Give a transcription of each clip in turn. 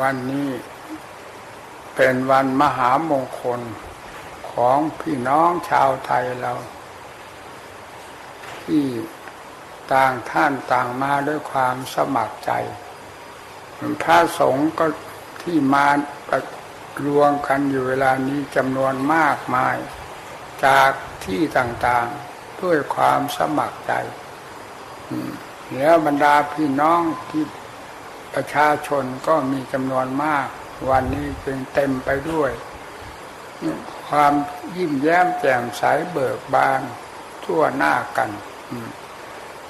วันนี้เป็นวันมหามงคลของพี่น้องชาวไทยเรา ที่ต่างท่านต่างมาด้วยความสมัครใจ พระสงฆ์ก็ที่มาประรวมกันอยู่เวลานี้จำนวนมากมาย จากที่ต่างๆด้วยความสมัครใจ แล้วบรรดาพี่น้องที่ ประชาชนก็มีจำนวนมาก วันนี้จึงเต็มไปด้วย ความยิ้มแย้มแจ่มใสเบิกบานทั่วหน้ากัน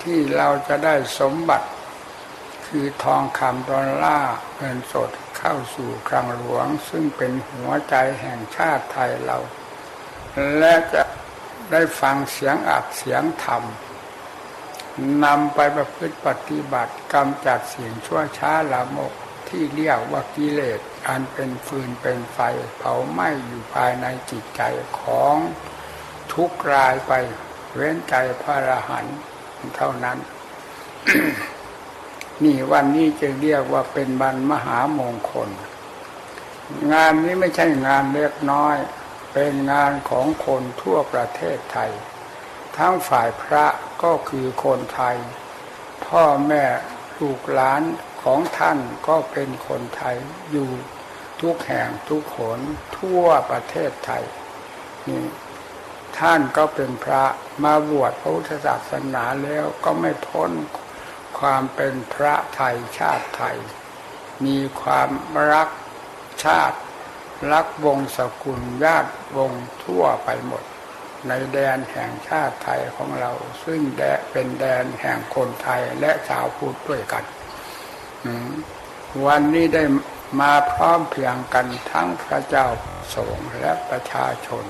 ที่เราจะได้สมบัติ คือทองคำดอลลาร์เงินสดเข้าสู่ครังหลวง ซึ่งเป็นหัวใจแห่งชาติไทยเรา และจะได้ฟังเสียงอัดเสียงธรรม นำไปประพฤติปฏิบัติกำจัดสิ่งชั่วช้าละโมกที่เรียกว่ากิเลสอันเป็นฟืนเป็นไฟเผาไหม้อยู่ภายในจิตใจของทุกรายไปเว้นใจพระอรหันต์เท่านั้น นี่วันนี้จะเรียกว่าเป็นบันมหามงคล งานนี้ไม่ใช่งานเล็กน้อย เป็นงานของคนทั่วประเทศไทย ทั้งฝ่ายพระ ก็คือคนไทย พ่อแม่ลูกหลานของท่านก็เป็นคนไทยอยู่ทุกแห่งทุกขนทั่วประเทศไทยนี่ท่านก็เป็นพระมาบวชพระพุทธศาสนาแล้วก็ไม่พ้นความเป็นพระไทยชาติไทย มีความรักชาติ รักวงศกุลญาติวงทั่วไปหมด ในแดนแห่งชาติไทยของเรา ซึ่งแดเป็นแดนแห่งคนไทยและชาวพุทธด้วยกันวันนี้ได้มาพร้อมเพียงกันทั้งพระเจ้าสงฆ์และประชาชน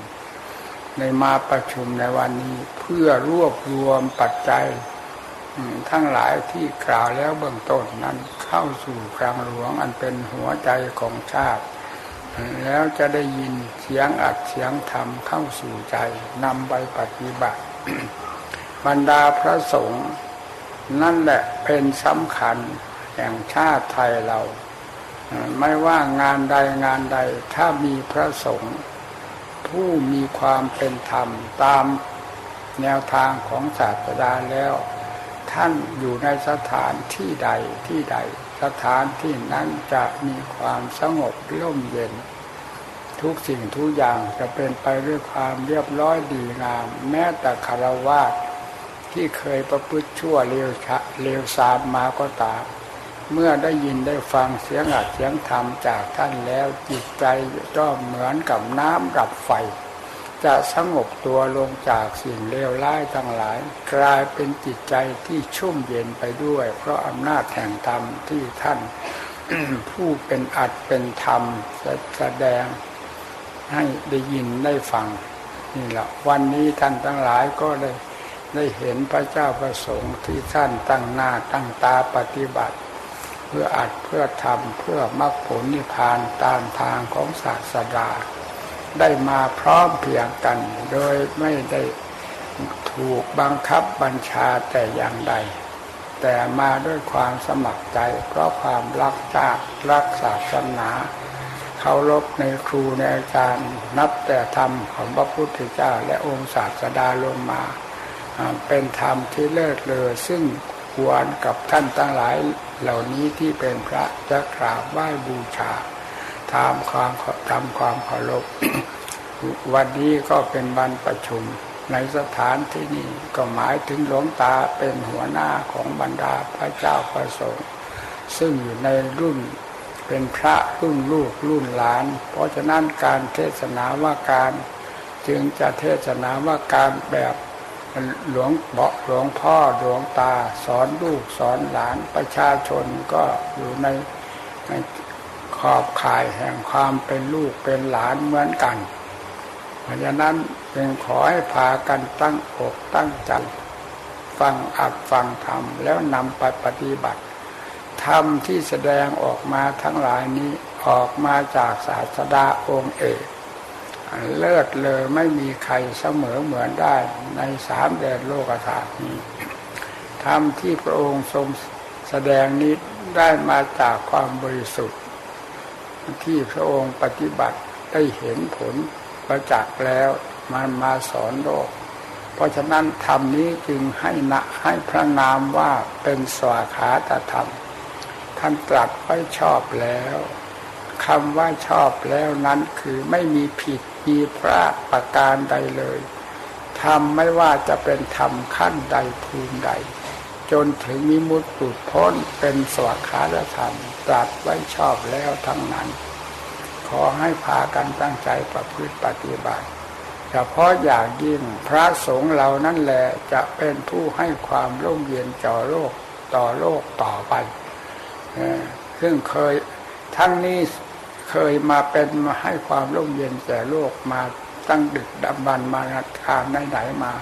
ในมาประชุมในวันนี้เพื่อรวบรวมปัจจัยทั้งหลายที่กล่าวแล้วเบื้องต้นนั้นเข้าสู่ครังหลวงอันเป็นหัวใจของชาติ แล้วจะได้ยินเสียงอัดเสียงธรรมเข้าสู่ใจนำไปปฏิบัติ บรรดาพระสงฆ์นั่นแหละเป็นสำคัญแห่งชาติไทยเรา ไม่ว่างานใดงานใดถ้ามีพระสงฆ์ผู้มีความเป็นธรรมตามแนวทางของศาสดาแล้ว ท่านอยู่ในสถานที่ใดที่ใด สถานที่นั้นจะมีความสงบร่มเย็น ทุกสิ่งทุกอย่างจะเป็นไปด้วยความเรียบร้อยดีงาม แม้แต่คารวะที่เคยประพฤติชั่วเลวชะเลวสามมาก็ตาม เมื่อได้ยินได้ฟังเสียงอัดเสียงธรรมจากท่านแล้วจิตใจก็เหมือนกับน้ำดับไฟ จะสงบตัวลงจากสิ่งเลวร้ายทั้งหลาย กลายเป็นจิตใจที่ชุ่มเย็นไปด้วย เพราะอำนาจแห่งธรรมที่ท่านผู้เป็นอัดเป็นธรรมแสดงให้ได้ยินได้ฟังนี่แหละวันนี้ท่านทั้งหลายก็ได้ได้เห็นพระเจ้าประสงค์ที่ท่านตั้งหน้าตั้งตาปฏิบัติ เพื่ออัดเพื่อทำเพื่อมรรคผลนิพพานตามทางของศาสดา ได้มาพร้อมเพียงกัน โดยไม่ได้ถูกบังคับบัญชาแต่อย่างใด แต่มาด้วยความสมัครใจ เพราะความรักชาติรักศาสนาเคารพในครูในอาจารย์นับแต่ธรรมของพระพุทธเจ้าและองค์ศาสดาลงมา เป็นธรรมที่เลิศเลอซึ่งควรกับท่านตั้งหลายเหล่านี้ที่เป็นพระจะกราบไหว้บูชา ทำความทำความเคารพวันนี้ก็เป็นวันประชุม ในสถานที่นี้ก็หมายถึงหลวงตาเป็นหัวหน้าของบรรดาพระเจ้าประสงค์ซึ่งอยู่ในรุ่นเป็นพระรุ่นลูกรุ่นหลาน เพราะฉะนั้นการเทศนาว่าการ จึงจะเทศนาว่าการแบบหลวงเบาหลวงพ่อหลวงตา สอนลูกสอนหลานประชาชนก็อยู่ใน อบข่ายแห่งความเป็นลูกเป็นหลานเหมือนกัน เพราะฉะนั้นจึงขอให้พากันตั้งอกตั้งใจฟังอัดฟังธรรมแล้วนำไปปฏิบัติธรรมที่แสดงออกมาทั้งหลายนี้ออกมาจากศาสดาองค์เอกเลิศเลยไม่มีใครเสมอเหมือนได้ในสามแดนโลกธาตุนี้ธรรมที่พระองค์ทรงแสดงนี้ได้มาจากความบริสุทธิ์ ที่พระองค์ปฏิบัติได้เห็นผลประจักษ์แล้วมันมาสอนโลก เพราะฉะนั้นธรรมนี้จึงให้นะให้พระนามว่าเป็นสวาขาตธรรม ท่านตรัสไว้ชอบแล้วคำว่าชอบแล้วนั้นคือไม่มีผิดมีพระประการใดเลยทำไม่ว่าจะเป็นธรรมขั้นใดภูมิใด จนถึงมิมุตติพ้นเป็นสวัสดิธรรม ตรัสไว้ชอบแล้วทั้งนั้น ขอให้พากันตั้งใจประพฤติปฏิบัติเฉพาะอย่างยิ่งพระสงฆ์เรานั่นแหละจะเป็นผู้ให้ความร่มเย็นจ่อโลกต่อโลกต่อไปซึ่งเคยทั้งนี้เคยมาเป็นมาให้ความร่มเย็นแก่โลกมาตั้งดึกดำบรรมาทานไหนๆมา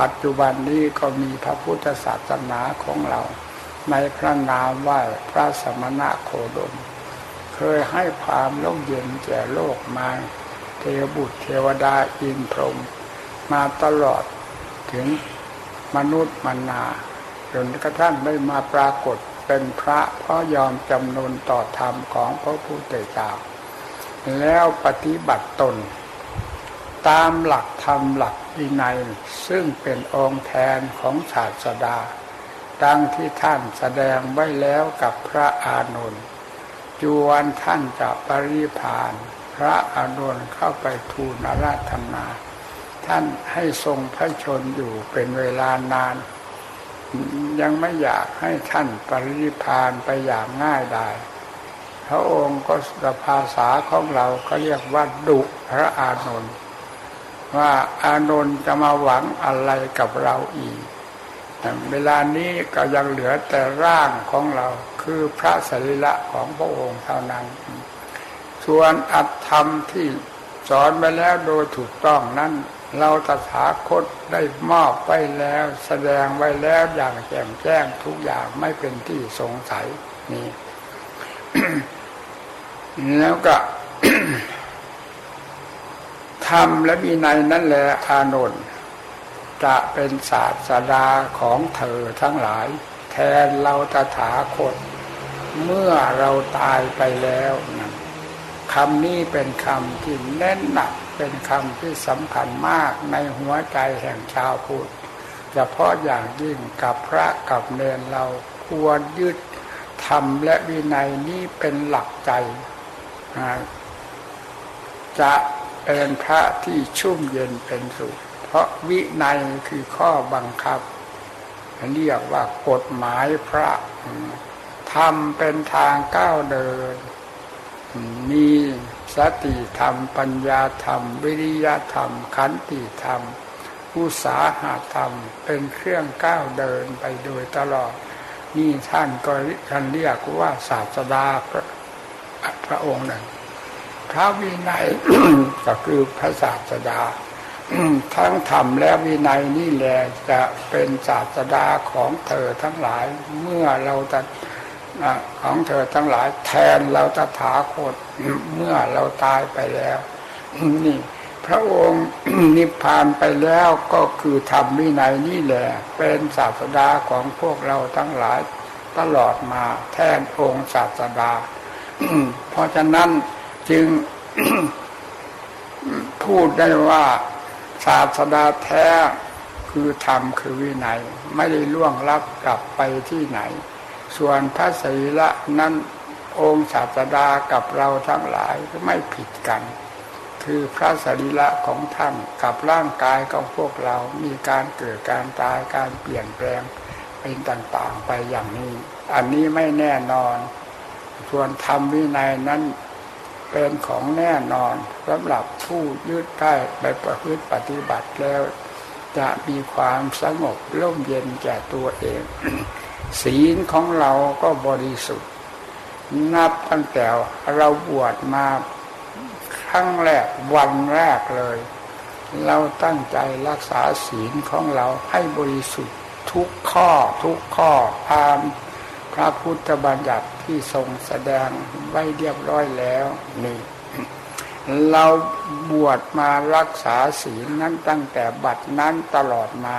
ปัจจุบันนี้ก็มีพระพุทธศาสนาของเรา ในพระนามว่าพระสมณะโคดม เคยให้ความร่มเย็นแก่โลกมาเทวบุตรเทวดาอินพรหมมาตลอดถึงมนุษย์มนาจนกระทั่งได้มาปรากฏเป็นพระเพราะยอมจำนนต่อธรรมของพระพุทธเจ้า แล้วปฏิบัติตน ตามหลักธรรมหลักวินัย ซึ่งเป็นองค์แทนของศาสดา ดังที่ท่านแสดงไว้แล้วกับพระอานนท์จวนท่านจะปริพาน พระอานนท์เข้าไปทูลราธนา ท่านให้ทรงพระชนอยู่เป็นเวลานาน ยังไม่อยากให้ท่านปริพานไปอย่างง่ายดายพระองค์ก็ภาษาของเราก็เรียกว่าดุพระอานนท์ว่าอานนท์จะมาหวังอะไรกับเราอีก เวลานี้ก็ยังเหลือแต่ร่างของเราคือพระสรีระของพระองค์เท่านั้น ส่วนอัตธรรมที่สอนไปแล้วโดยถูกต้องนั้น เราตถาคตได้มอบไปแล้ว แสดงไว้แล้วอย่างแจ่มแจ้งทุกอย่างไม่เป็นที่สงสัยนี่แล้วก็ธรรมและมีในนั่นแหละอานนท์ จะเป็นศาสดาของเธอทั้งหลาย แทนเราตถาคต เมื่อเราตายไปแล้วนะคำนี้เป็นคำที่แน่นหนักเป็นคำที่สำคัญมากในหัวใจแห่งชาวพุทธเฉพาะอย่างยิ่งกับพระกับเนรเราควรยึดธรรมและวินัยนี้เป็นหลักใจ จะเป็นพระที่ชุ่มเย็นเป็นสุข เพราะวินัยคือข้อบังคับเรียกว่ากฎหมายพระทำเป็นทางก้าวเดิน มีสติธรรม ปัญญาธรรม วิริยะธรรม ขันติธรรม อุสาหะธรรม เป็นเครื่องก้าวเดินไปโดยตลอด นี่ท่านก็ท่านเรียกว่าศาสดาพระพระองค์หนึ่งพระวินัยก็คือพระศาสดา ทั้งธรรมและวินัยนี่แหละจะเป็นศาสดาของเธอทั้งหลาย เมื่อเราจะของเธอทั้งหลายแทนเราจะถาคตเมื่อเราตายไปแล้วนี่พระองค์นิพพานไปแล้วก็คือธรรมวินัยนี่แหละเป็นศาสดาของพวกเราทั้งหลายตลอดมาแทนองค์ศาสดา เพราะฉะนั้นจึงพูดได้ว่า ศาสดาแท้คือธรรมคือวินัยไม่ได้ล่วงลับกลับไปที่ไหน ส่วนพระศีละนั้นองค์ศาสดากับเราทั้งหลายก็ไม่ผิดกัน คือพระสรีละของท่านกับร่างกายของพวกเรามีการเกิดการตายการเปลี่ยนแปลงเป็นต่างๆไปอย่างนี้ อันนี้ไม่แน่นอน ส่วนธรรมวินัยนั้น เป็นของแน่นอนสำหรับผู้ยึดได้ไปประพฤติปฏิบัติแล้ว จะมีความสงบร่มเย็นแก่ตัวเอง ศีลของเราก็บริสุทธิ์ นับตั้งแต่เราบวชมาครั้งแรกวันแรกเลย เราตั้งใจรักษาศีลของเราให้บริสุทธิ์ทุกข้อทุกข้อตามพระพุทธบัญญัติ ที่ทรงแสดงไว้เรียบร้อยแล้วนี่เราบวชมารักษาศีลนั้นตั้งแต่บัดนั้นตลอดมา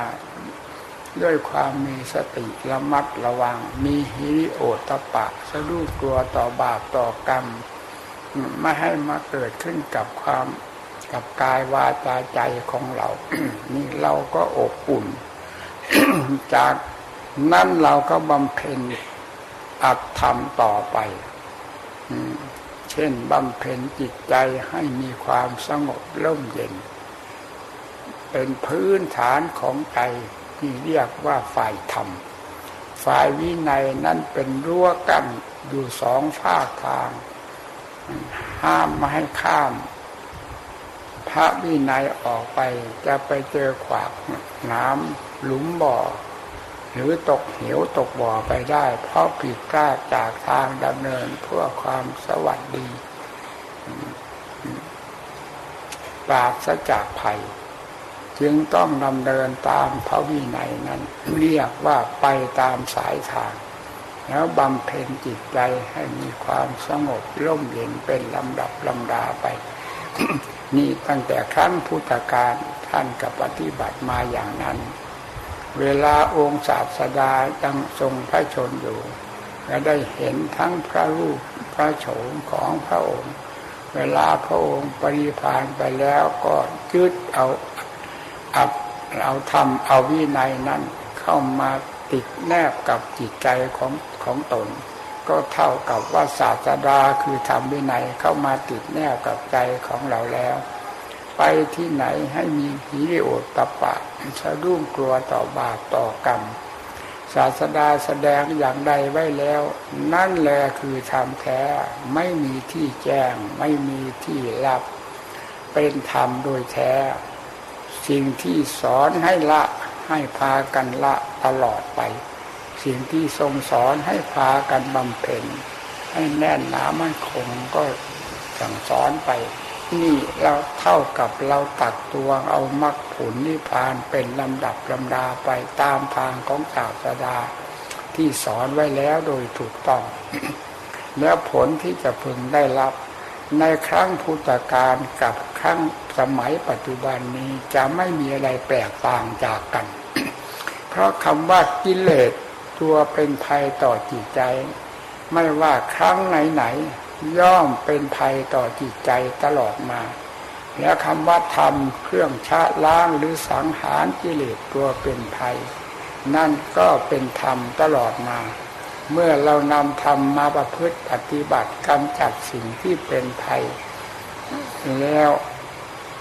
ด้วยความมีสติระมัดระวัง มีฮิริโอตปะ สะดุ้งกลัวต่อบาปต่อกรรม ไม่ให้มาเกิดขึ้นกับความกับกายวาจาใจของเรา นี่เราก็อบอุ่น จากนั้นเราก็บำเพ็ญ อัตธรรมต่อไปเช่นบำเพ็ญจิตใจให้มีความสงบร่มเย็น เป็นพื้นฐานของใจที่เรียกว่าฝ่ายธรรม ฝ่ายวินัยนั้นเป็นรั้วกั้นอยู่สองฝาทาง ห้ามไม่ให้ข้าม พระวินัยออกไปจะไปเจอขวากน้ำหลุมบ่อ หรือตกเหวตกบ่อไปได้ เพราะผิดพลาดจากทางดำเนินเพื่อความสวัสดีปราศจากภัย จึงต้องดำเนินตามพระวินัยนั้น เรียกว่าไปตามสายทาง แล้วบำเพ็ญจิตใจให้มีความสงบร่มเย็นเป็นลำดับลำดาไป นี่ตั้งแต่ครั้งพุทธกาลท่านกับปฏิบัติมาอย่างนั้น เวลาองค์ศาสดายังทรงพระชนอยู่และได้เห็นทั้งพระรูปพระโฉมของพระองค์ เวลาพระองค์ปริพานไปแล้วก็ยึดเอาเอาเอาทำเอาวินัยนั้นเข้ามาติดแนบกับจิตใจของของตน ก็เท่ากับว่าศาสดาคือทำวินัยเข้ามาติดแนบกับใจของเราแล้ว ไปที่ไหนให้มีหิริโอตตะปะสะดุ้งกลัวต่อบาปต่อกรรม ศาสดาแสดงอย่างใดไว้แล้ว นั่นแหละคือธรรมแท้ไม่มีที่แจ้ง ไม่มีที่ลับ เป็นธรรมโดยแท้ สิ่งที่สอนให้ละให้พากันละตลอดไป สิ่งที่ทรงสอนให้พากันบำเพ็ญให้แน่นหนามั่นคงก็สั่งสอนไป นี่เราเท่ากับเราตัดตัวเอามรรคผลนิพพานเป็นลำดับลำดาไปตามทางของศาสดา ที่สอนไว้แล้วโดยถูกต้อง แล้วผลที่จะพึงได้รับ ในครั้งพุทธกาลกับครั้งสมัยปัจจุบันนี้จะไม่มีอะไรแปลกต่างจากกัน เพราะคำว่ากิเลสตัวเป็นภัยต่อจิตใจ ไม่ว่าครั้งไหนๆ ย่อมเป็นภัยต่อจิตใจตลอดมา แล้วคำว่าธรรมเครื่องชะล้างหรือสังหารกิเลสตัวเป็นภัย นั่นก็เป็นธรรมตลอดมา เมื่อเรานำธรรมมาประพฤติปฏิบัติกำจัดสิ่งที่เป็นภัย แล้ว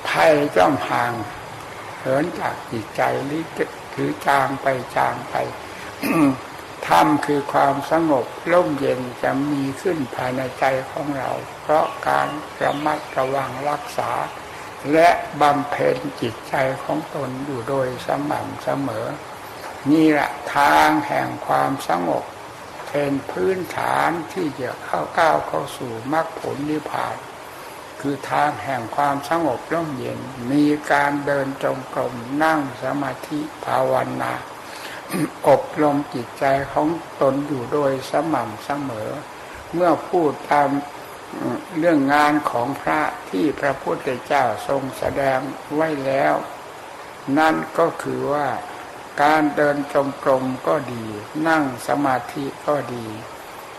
ภัยจ้อมห่างเหินจากจิตใจหรือถือจางไปจางไป ธรรมคือความสงบร่มเย็นจะมีขึ้นภายในใจของเรา เพราะการระมัดระวังรักษา และบำเพ็ญจิตใจของตนอยู่โดยสม่ำเสมอ นี่แหละทางแห่งความสงบเป็นพื้นฐานที่จะเข้าก้าวเข้าสู่มรรคผลนิพพาน คือทางแห่งความสงบร่มเย็น มีการเดินจงกรมนั่งสมาธิภาวนา อบรมจิตใจของตนอยู่โดยสม่ำเสมอ เมื่อพูดตามเรื่องงานของพระที่พระพุทธเจ้าทรงแสดงไว้แล้ว นั่นก็คือว่าการเดินจงกรมก็ดี นั่งสมาธิก็ดี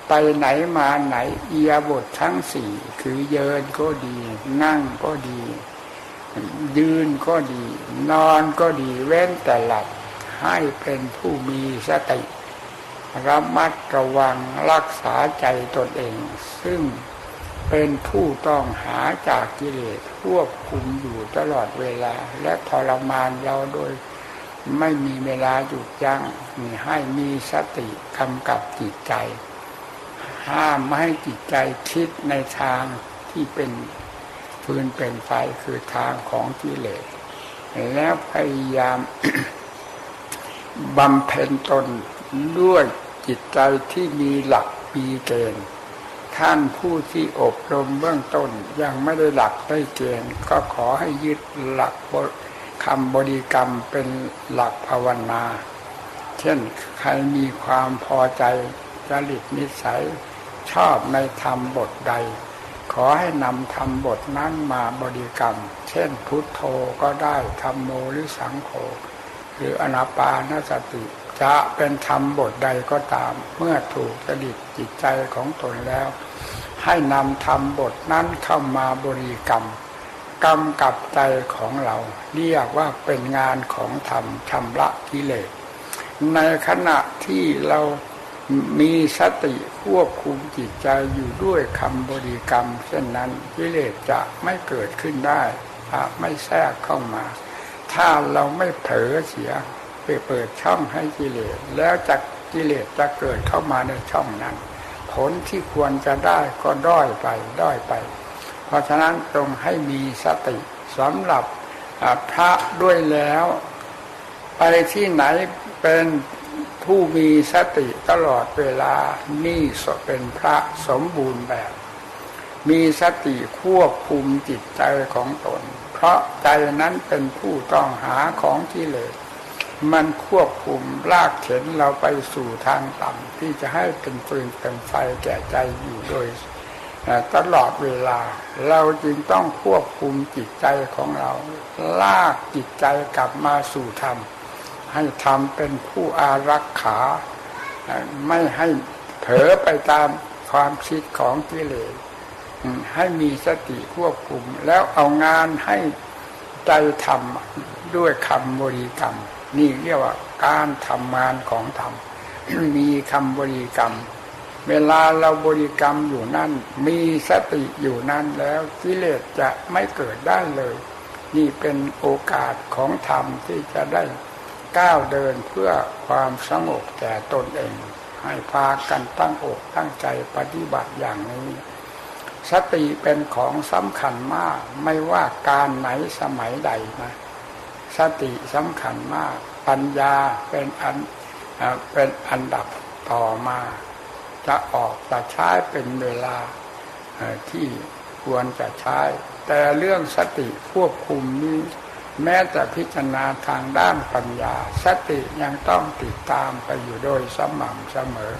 ไปไหนมาไหนเอียบททั้งสี่คือเยินก็ดี นั่งก็ดี ยืนก็ดี นอนก็ดีเว้นแต่หลับ ให้เป็นผู้มีสติ ระมัดระวังรักษาใจตนเอง ซึ่งเป็นผู้ต้องหาจากกิเลสควบคุมอยู่ตลอดเวลา และทรมานเราโดยไม่มีเวลาหยุดยัง้งให้มีสติกำกับจิตใจ ห้ามไม่ให้จิตใจคิดในทางที่เป็นฟืนเป็นไฟคือทางของกิเลสแล้วพยายาม บำเพ็ญตนด้วยจิตใจที่มีหลักปีเกณฑ์ท่านผู้ที่อบรมเบื้องต้นยังไม่ได้หลักได้เกณฑ์ก็ขอให้ยึดหลักคำบริกรรมเป็นหลักภาวนา เช่นใครมีความพอใจจริตนิสัย ชอบในธรรมบทใด ขอให้นำธรรมบทนั้นมาบริกรรม เช่นพุทโธก็ได้ธรรมโมหรือสังโฆ หรืออนาปานสติจะเป็นธรรมบทใดก็ตาม เมื่อถูกจริตจิตใจของตนแล้วใให้นำธรรมบทนั้นเข้ามาบริกรรมกรรมกับใจของเรา เรียกว่าเป็นงานของธรรมชำระกิเลส ในขณะที่เรามีสติควบคุมจิตใจอยู่ด้วยคำบริกรรม เช่นนั้นกิเลสจะไม่เกิดขึ้นได้ไม่แทรกเข้ามา ถ้าเราไม่เผลอเสียไปเปิดช่องให้กิเลส แล้วจะกิเลสจะเกิดเข้ามาในช่องนั้น ผลที่ควรจะได้ก็ด้อยไปด้อยไป เพราะฉะนั้นตรงให้มีสติสำหรับพระด้วยแล้ว ไปที่ไหนเป็นผู้มีสติตลอดเวลานี่เป็นพระสมบูรณ์แบบ มีสติควบคุมจิตใจของตน เพราะใจนั้นเป็นผู้ต้องหาของกิเลสมันควบคุมลากเข็นเราไปสู่ทางต่ำที่จะให้เป็นฟืนเป็นไฟแก่ใจอยู่โดยตลอดเวลา เราจึงต้องควบคุมจิตใจของเรา ลากจิตใจกลับมาสู่ธรรม ให้ทำเป็นผู้อารักขา ไม่ให้เผลอไปตามความคิดของกิเลส ให้มีสติควบคุม แล้วเอางานให้ใจทำด้วยคำบริกรรม นี่เรียกว่าการทำงานของธรรมมีคำบริกรรม เวลาเราบริกรรมอยู่นั่น มีสติอยู่นั่นแล้วกิเลสจะไม่เกิดได้เลย นี่เป็นโอกาสของธรรมที่จะได้ก้าวเดินเพื่อความสงบแก่ตนเอง ให้พากันตั้งอกตั้งใจปฏิบัติอย่างนี้ สติเป็นของสำคัญมาก ไม่ว่าการไหนสมัยใดนะสติสำคัญมาก ปัญญาเป็นอันเป็นอันดับต่อมา จะออกจะใช้เป็นเวลาที่ควรจะใช้ แต่เรื่องสติควบคุมนี้แม้แต่พิจารณาทางด้านปัญญา สติยังต้องติดตามไปอยู่โดยสม่ำเสมอ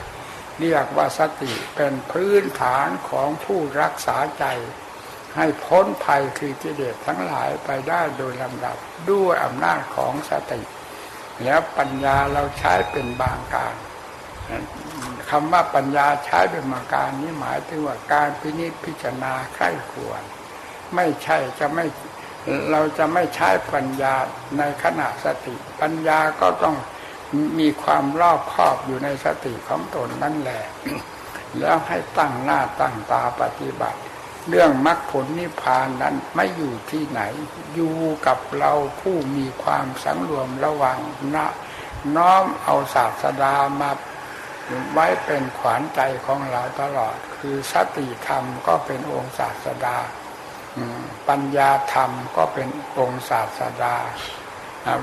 เรียกว่าสติเป็นพื้นฐานของผู้รักษาใจ ให้พ้นภัยคือกิเลสทั้งหลายไปได้โดยลำดับด้วยอำนาจของสติ แล้วปัญญาเราใช้เป็นบางการคำว่าปัญญาใช้เป็นบางการนี้หมายถึงว่าการพินิจพิจารณาใคร่ควร ไม่ใช่จะไม่เราจะไม่ใช้ปัญญาในขณะสติ ปัญญาก็ต้อง มีความรอบคอบอยู่ในสติของตนนั่นแหละ แล้วให้ตั้งหน้าตั้งตาปฏิบัติ เรื่องมรรคผลนิพพานนั้นไม่อยู่ที่ไหน อยู่กับเราผู้มีความสังรวมระวังนะน้อมเอาศาสดามาไว้เป็นขวานใจของเราตลอด คือสติธรรมก็เป็นองค์ศาสดาปัญญาธรรมก็เป็นองค์ศาสดา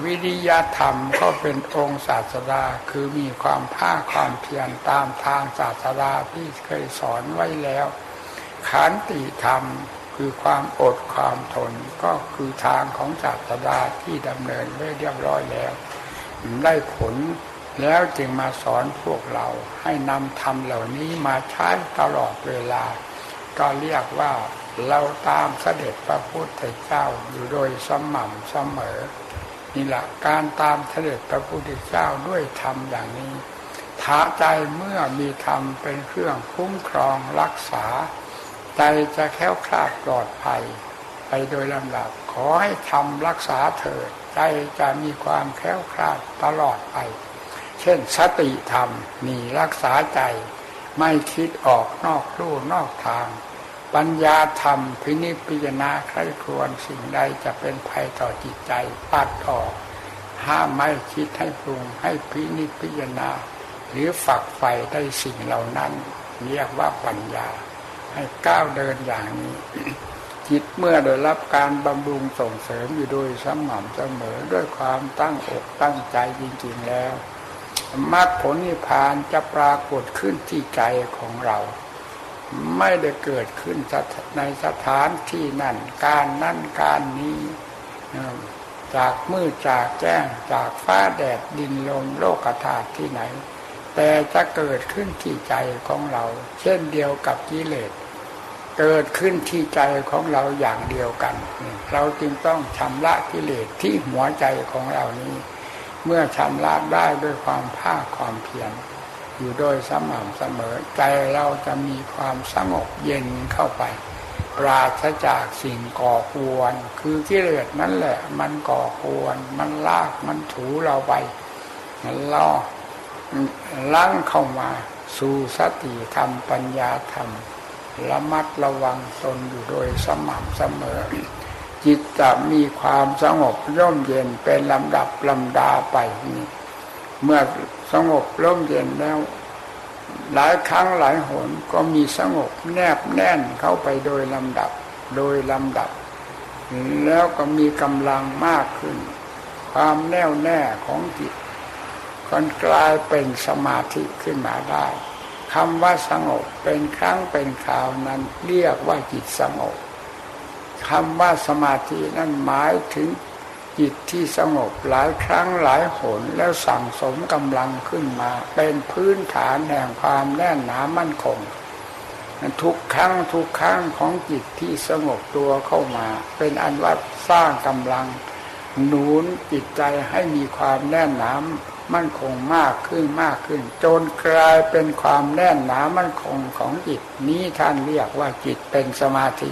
วิริยะธรรมก็เป็นองค์ศาสดาคือมีความภาคความเพียรตามทางศาสดาที่เคยสอนไว้แล้วขันติธรรมคือความอดความทนก็คือทางของศาสดาที่ดำเนินไว้เรียบร้อยแล้ว ได้ผลแล้วจึงมาสอนพวกเราให้นำธรรมเหล่านี้มาใช้ตลอดเวลา ก็เรียกว่าเราตามเสด็จพระพุทธเจ้าอยู่โดยสม่ำเสมอ นี่แหละการตามเสด็จพระพุทธเจ้าด้วยธรรมอย่างนี้ท้าใจเมื่อมีธรรมเป็นเครื่องคุ้มครองรักษา ใจจะแค้วคลาดปลอดภัย ไปโดยลำดับขอให้ทำรักษาเถิดใจจะมีความแค้วคลาดตลอดไป เช่นสติธรรมมีรักษาใจ ไม่คิดออกนอกลู่นอกทาง ปัญญาธรรมพินิจพิจารณาใครควรสิ่งใดจะเป็นภัยต่อจิตใจปัดออก ห้ามไม่คิดให้ปรุงให้พินิจพิจารณา หรือฝักใฝ่ได้สิ่งเหล่านั้น เรียกว่าปัญญา ให้ก้าวเดินอย่างนี้ จิตเมื่อได้รับการบำรุงส่งเสริมอยู่โดยสม่ำเสมอด้วยความตั้งอกตั้งใจจริงๆแล้วมรรคผลนิพพานจะปรากฏขึ้นที่ใจของเรา ไม่ได้เกิดขึ้นในสถานที่นั่น การนั่นการนี้ จากมืดจากแจ้งจากฟ้าแดดดินลมโลกธาตุที่ไหน แต่จะเกิดขึ้นที่ใจของเรา เช่นเดียวกับกิเลสเกิดขึ้นที่ใจของเราอย่างเดียวกัน เราจึงต้องชำระกิเลสที่หัวใจของเรานี้ เมื่อชำระได้ด้วยความภาคความเพียร อยู่โดยสม่ำเสมอ ใจเราจะมีความสงบเย็นเข้าไป ปราศจากสิ่งก่อควร คือกิเลสนั่นแหละ มันก่อควร มันลากมันถูเราไป มันล่อลังเข้ามาสู่สติธรรมปัญญาธรรมระมัดระวังตนอยู่โดยสม่ำเสมอ จิตจะมีความสงบร่มเย็นเป็นลำดับลำดาไปนี่เมื่อสงบร่มเย็นแล้ว หลายครั้งหลายหนก็มีสงบแนบแน่นเข้าไปโดยลำดับ โดยลำดับ แล้วก็มีกำลังมากขึ้น ความแน่วแน่ของจิตคนกลายเป็นสมาธิขึ้นมาได้คำว่าสงบเป็นครั้งเป็นคราวนั้นเรียกว่าจิตสงบคำว่าสมาธินั้นหมายถึง จิตที่สงบหลายครั้งหลายหนแล้วสั่งสมกำลังขึ้นมา เป็นพื้นฐานแห่งความแน่นหนามั่นคงทุกครั้งทุกครั้งของจิตที่สงบตัวเข้ามา เป็นอันว่าสร้างกำลัง หนุนจิตใจให้มีความแน่นหนามั่นคงมากขึ้นมากขึ้น จนกลายเป็นความแน่นหนามั่นคงของจิตนี้ท่านเรียกว่าจิตเป็นสมาธิ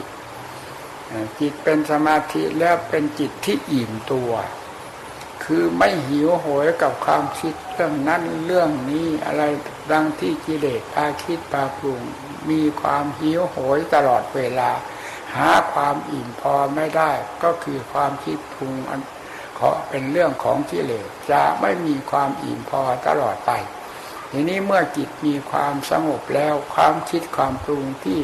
จิตเป็นสมาธิแล้วเป็นจิตที่อิ่มตัว คือไม่หิวโหยกับความคิดเรื่องนั้นเรื่องนี้อะไรดังที่กิเลสพาคิดพาปรุง มีความหิวโหยตลอดเวลา หาความอิ่มพอไม่ได้ ก็คือความคิดปรุงอันเป็นเรื่องของกิเลสจะไม่มีความอิ่มพอตลอดไปทีนี้เมื่อจิตมีความสงบแล้วความคิดความปรุงที่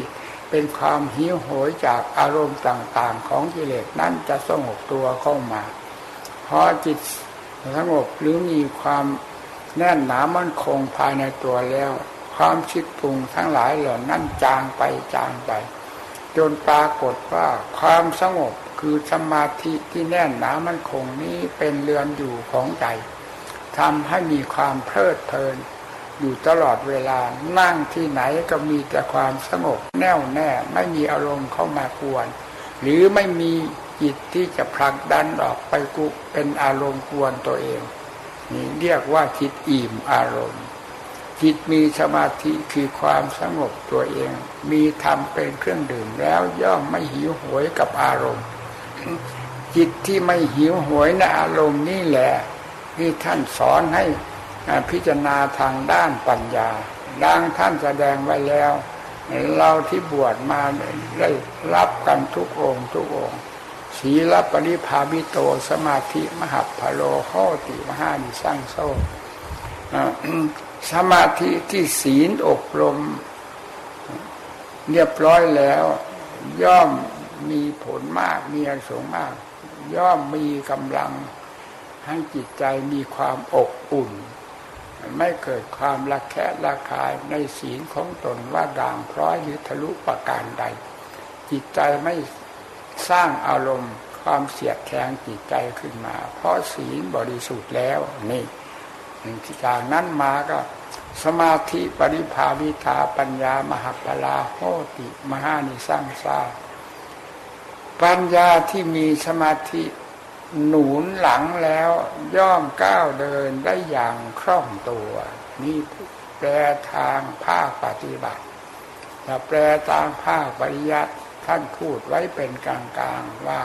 เป็นความหิวโหยจากอารมณ์ต่าง ๆ ของกิเลสนั้นจะสงบตัวเข้ามาพอจิตสงบหรือมีความแน่นหนามั่นคงภายในตัวแล้ว ความคิดปรุงทั้งหลายเหล่านั้นจางไปจางไป จนปรากฏว่าความสงบคือสมาธิที่แน่นหนามั่นคงนี้เป็นเรือนอยู่ของใจทำให้มีความเพลิดเพลิน อยู่ตลอดเวลานั่งที่ไหนก็มีแต่ความสงบแน่วแน่ ไม่มีอารมณ์เข้ามากวน หรือไม่มีจิตที่จะผลักดันออกไปกุเป็นอารมณ์กวนตัวเองนี่เรียกว่าจิตอิ่มอารมณ์ จิตมีสมาธิคือความสงบตัวเอง มีธรรมเป็นเครื่องดื่มแล้วย่อมไม่หิวโหยกับอารมณ์ จิตที่ไม่หิวโหวยในอารมณ์นี่แหละที่ท่านสอนให้ พิจารณาทางด้านปัญญาดังท่านแสดงไว้แล้ว เราที่บวชมาได้รับกันทุกองทุกองศีลปริภาวิโตสมาธิมหัพพโลโหติมหานิสร้างโซสมาธิที่ศีลอบรม เรียบร้อยแล้ว ย่อมมีผลมากมีอสงมาก ย่อมมีกำลังให้จิตใจมีความอบอุ่น ไม่เกิดความละแคะละคายในศีลของตนว่าด่างพร้อยหรือทะลุประการใด จิตใจไม่สร้างอารมณ์ความเสียดแทงจิตใจขึ้นมา เพราะศีลบริสุทธิ์แล้วนี่จากนั้นมาก็สมาธิปริภาวิทาปัญญามหาปลาโหติ มหานิสังสาปัญญาที่มีสมาธิ หนุนหลังแล้วย่อมก้าวเดินได้อย่างคล่องตัว นี่แปลทางภาคปฏิบัติแต่แปลตามภาคปริยัติท่านพูดไว้เป็นกลางๆว่า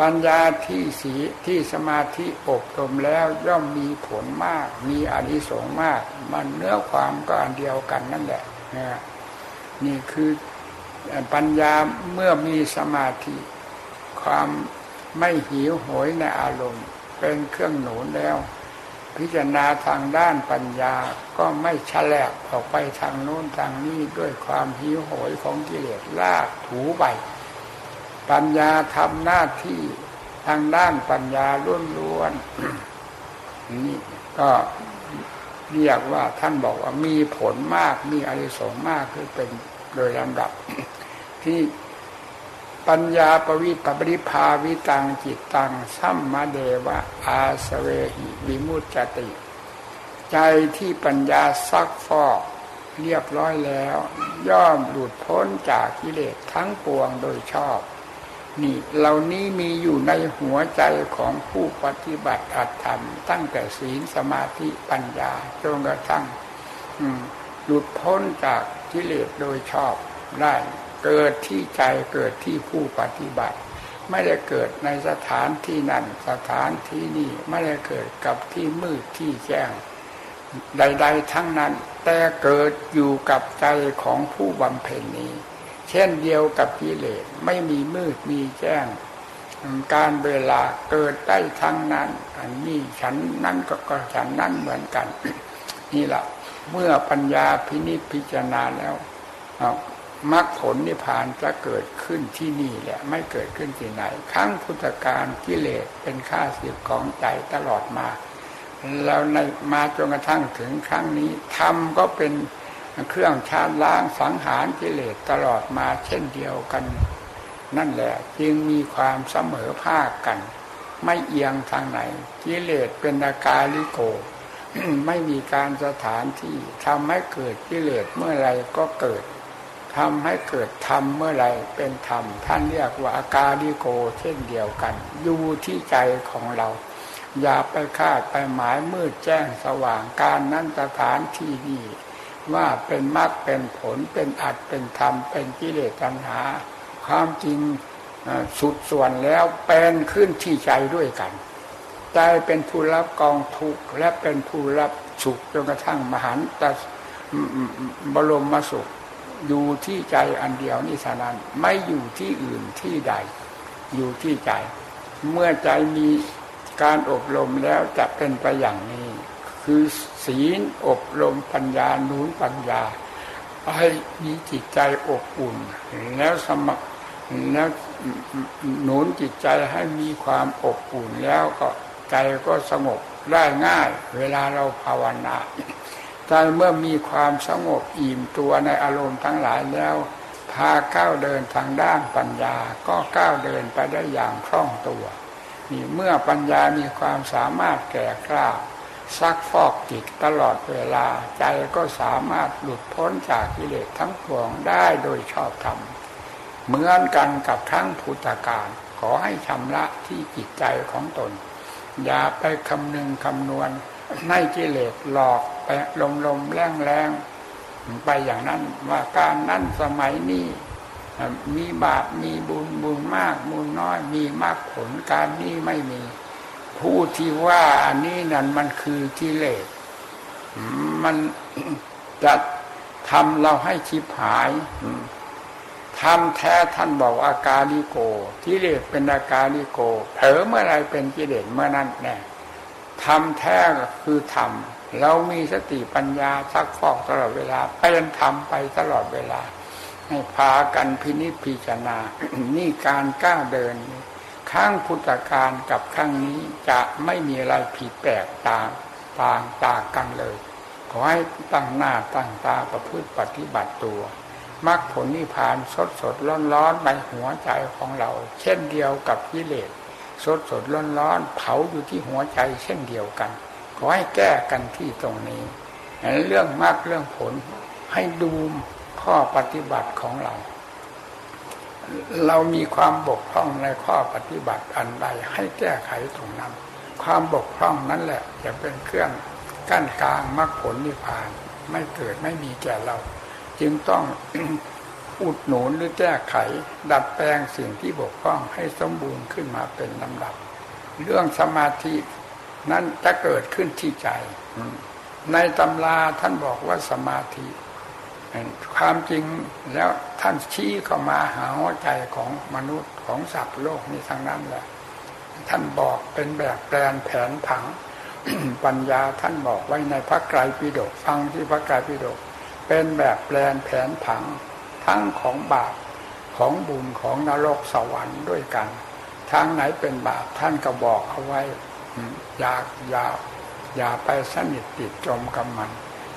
ปัญญาที่สีที่สมาธิอบรมแล้วย่อมมีผลมาก มีอนิสงส์มาก มันเนื้อความก็อันเดียวกันนั่นแหละนี่คือปัญญาเมื่อมีสมาธิความ ไม่หิวโหยในอารมณ์ เป็นเครื่องหนุนแล้ว พิจารณาทางด้านปัญญาก็ไม่ฉลบออกไปทางโน้นทางนี้ด้วยความหิวโหยของกิเลสลากถูไปปัญญาทำหน้าที่ทางด้านปัญญาล้วนๆนี่ก็เรียกว่าท่านบอกว่ามีผลมากมีอริสงมากคือเป็นโดยลำดับ ที่ ปัญญาปวิปปริภาวิตังจิตตังสัมมาเดวะอาสเวหิวิมุตจติ ใจที่ปัญญาซักฟอกเรียบร้อยแล้ว ย่อมหลุดพ้นจากกิเลสทั้งปวงโดยชอบ นี่เหล่านี้มีอยู่ในหัวใจของผู้ปฏิบัติอัตธรรม ตั้งแต่ศีลสมาธิปัญญาจนกระทั่งหลุดพ้นจากกิเลสโดยชอบได้ เกิดที่ใจเกิดที่ผู้ปฏิบัติ ไม่ได้เกิดในสถานที่นั่นสถานที่นี่ไม่ได้เกิดกับที่มืดที่แจ้ง ใด ๆ ทั้งนั้น แต่เกิดอยู่กับใจของผู้บำเพ็ญนี้ เช่นเดียวกับกิเลสไม่มีมืดมีแจ้ง การเวลาเกิดได้ทั้งนั้น อันนี้ฉันนั้นก็ฉันนั้นเหมือนกัน นี่แหละเมื่อปัญญาพินิจพิจารณาแล้ว มรรคผลนิพพานจะเกิดขึ้นที่นี่แหละไม่เกิดขึ้นที่ไหนครั้งพุทธการกิเลสเป็นข้าศึกของใจตลอดมาแล้วในมาจนกระทั่งถึงครั้งนี้ธรรมก็เป็นเครื่องชาล้างสังหารกิเลสตลอดมาเช่นเดียวกัน นั่นแหละจึงมีความเสมอภาคกัน ไม่เอียงทางไหนกิเลสเป็นอาการลิโก ไม่มีการสถานที่ทำให้เกิดกิเลสเมื่อไรก็เกิด ทำให้เกิดธรรมเมื่อไรเป็นธรรม ท่านเรียกว่าอาการดิโกเช่นเดียวกัน อยู่ที่ใจของเรา อย่าไปคาดไปหมายมืดแจ้งสว่างการนั้นสถานที่นี้ว่าเป็นมรรคเป็นผลเป็นอัดเป็นธรรม เป็นกิเลสตัณหา ความจริงสุดส่วนแล้วเป็นขึ้นที่ใจด้วยกัน ใจเป็นผู้รับกองทุกข์และเป็นผู้รับสุขจนกระทั่งมหันตบรมมาสุข อยู่ที่ใจอันเดียวนี่เท่านั้น ไม่อยู่ที่อื่นที่ใด อยู่ที่ใจ เมื่อใจมีการอบรมแล้วจะเป็นไปอย่างนี้ คือศีลอบรมปัญญาหนุนปัญญาให้มีจิตใจอบอุ่น แล้วสมัครแล้วหนุนจิตใจให้มีความอบอุ่นแล้วก็ใจก็สงบได้ง่าย เวลาเราภาวนา ใจเมื่อมีความสงบอิ่มตัวในอารมณ์ทั้งหลายแล้ว พาก้าวเดินทางด้านปัญญาก็ก้าวเดินไปได้อย่างคล่องตัวนี่เมื่อปัญญามีความสามารถแก่กล้าซักฟอกจิตตลอดเวลาใจก็สามารถหลุดพ้นจากกิเลสทั้งปวงได้โดยชอบธรรมเหมือนกันกับทั้งพุทธการขอให้ชำระที่จิตใจของตน อย่าไปคำนึงคำนวณ ให้กิเลสหลอกไปลมลมแรงแรงไปอย่างนั้นว่าการนั้นสมัยนี้มีบาปมีบุญบุญมากบุญน้อยมีมากผลการนี้ไม่มี ผู้ที่ว่าอันนี้นั่นมันคือกิเลสมันจะทำเราให้ชิบหายทำแท้ท่านบอกอาการลิโกกิเลสเป็นอาการลิโกเผลอเมื่อไรเป็นกิเลสเมื่อนั้นแน่ ทำแท้ก็คือทำเรามีสติปัญญาซักฟอกตลอดเวลาเป็นทำไปตลอดเวลา ให้พากันพินิจพิจารณา นี่การก้าวเดินข้างพุทธการกับข้างนี้จะไม่มีอะไรผิดแปลกต่างต่างต่างกันเลย ขอให้ตั้งหน้าตั้งตาประพฤติปฏิบัติตัวมรรคผลนิพพานสดสดร้อนร้อนในหัวใจของเรา เช่นเดียวกับกิเลส สดสดร้อนร้อนเผาอยู่ที่หัวใจเช่นเดียวกัน ขอให้แก้กันที่ตรงนี้เรื่องมรรคเรื่องผลให้ดูข้อปฏิบัติของเรา เรามีความบกพร่องในข้อปฏิบัติอันใดให้แก้ไขตรงนั้น ความบกพร่องนั้นแหละจะเป็นเครื่องกั้นกลางมรรคผลนิพพาน ไม่เกิดไม่มีแก่เรา จึงต้อง อุดหนุนหรือแก้ไข ดัดแปลงสิ่งที่บกพร่องให้สมบูรณ์ขึ้นมาเป็นลำดับ เรื่องสมาธินั้นจะเกิดขึ้นที่ใจ ในตำราท่านบอกว่าสมาธิ ความจริงแล้วท่านชี้เข้ามาหาหัวใจของมนุษย์ของสัตว์โลกนี้ทั้งนั้นแหละท่านบอกเป็นแบบแปลนแผนผังปัญญาท่านบอกไว้ในพระไกรปิฎกฟังที่พระไกรปิฎกเป็นแบบแปลนแผนผัง ทั้งของบาปของบุญของนรกสวรรค์ด้วยกันทางไหนเป็นบาปท่านก็บอกเอาไว้ อยากอย่าอย่าไปสนิทติดจมกับมัน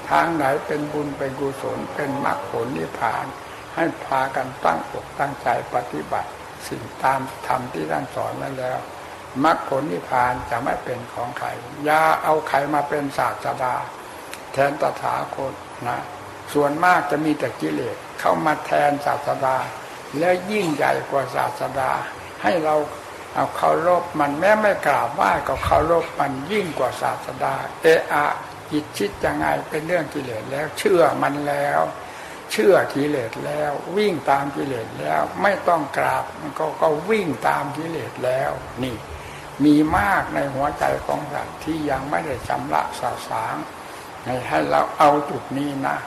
ทางไหนเป็นบุญเป็นกุศลเป็นมรรคผลนิพพาน ให้พากันตั้งอกตั้งใจปฏิบัติ สิ่งตามธรรมที่ท่านสอนไว้แล้วมรรคผลนิพพานจะไม่เป็นของใครอย่าเอาใครมาเป็นศาสดา แทนตถาคตนะ ส่วนมากจะมีแต่กิเลส เข้ามาแทนศาสดา แล้วยิ่งใหญ่กว่าศาสดา ให้เราเอาเคารพมันแม้ไม่กราบไหว้ก็เคารพมันยิ่งกว่าศาสดาเอะอะจิตคิดยังไงเป็นเรื่องกิเลสแล้ว เชื่อมันแล้ว เชื่อกิเลสแล้ว วิ่งตามกิเลสแล้ว ไม่ต้องกราบมันก็ก็วิ่งตามกิเลสแล้ว นี่ มีมากในหัวใจของสัตว์ที่ยังไม่ได้ชำระสาสางให้เราเอาจุดนี้นะ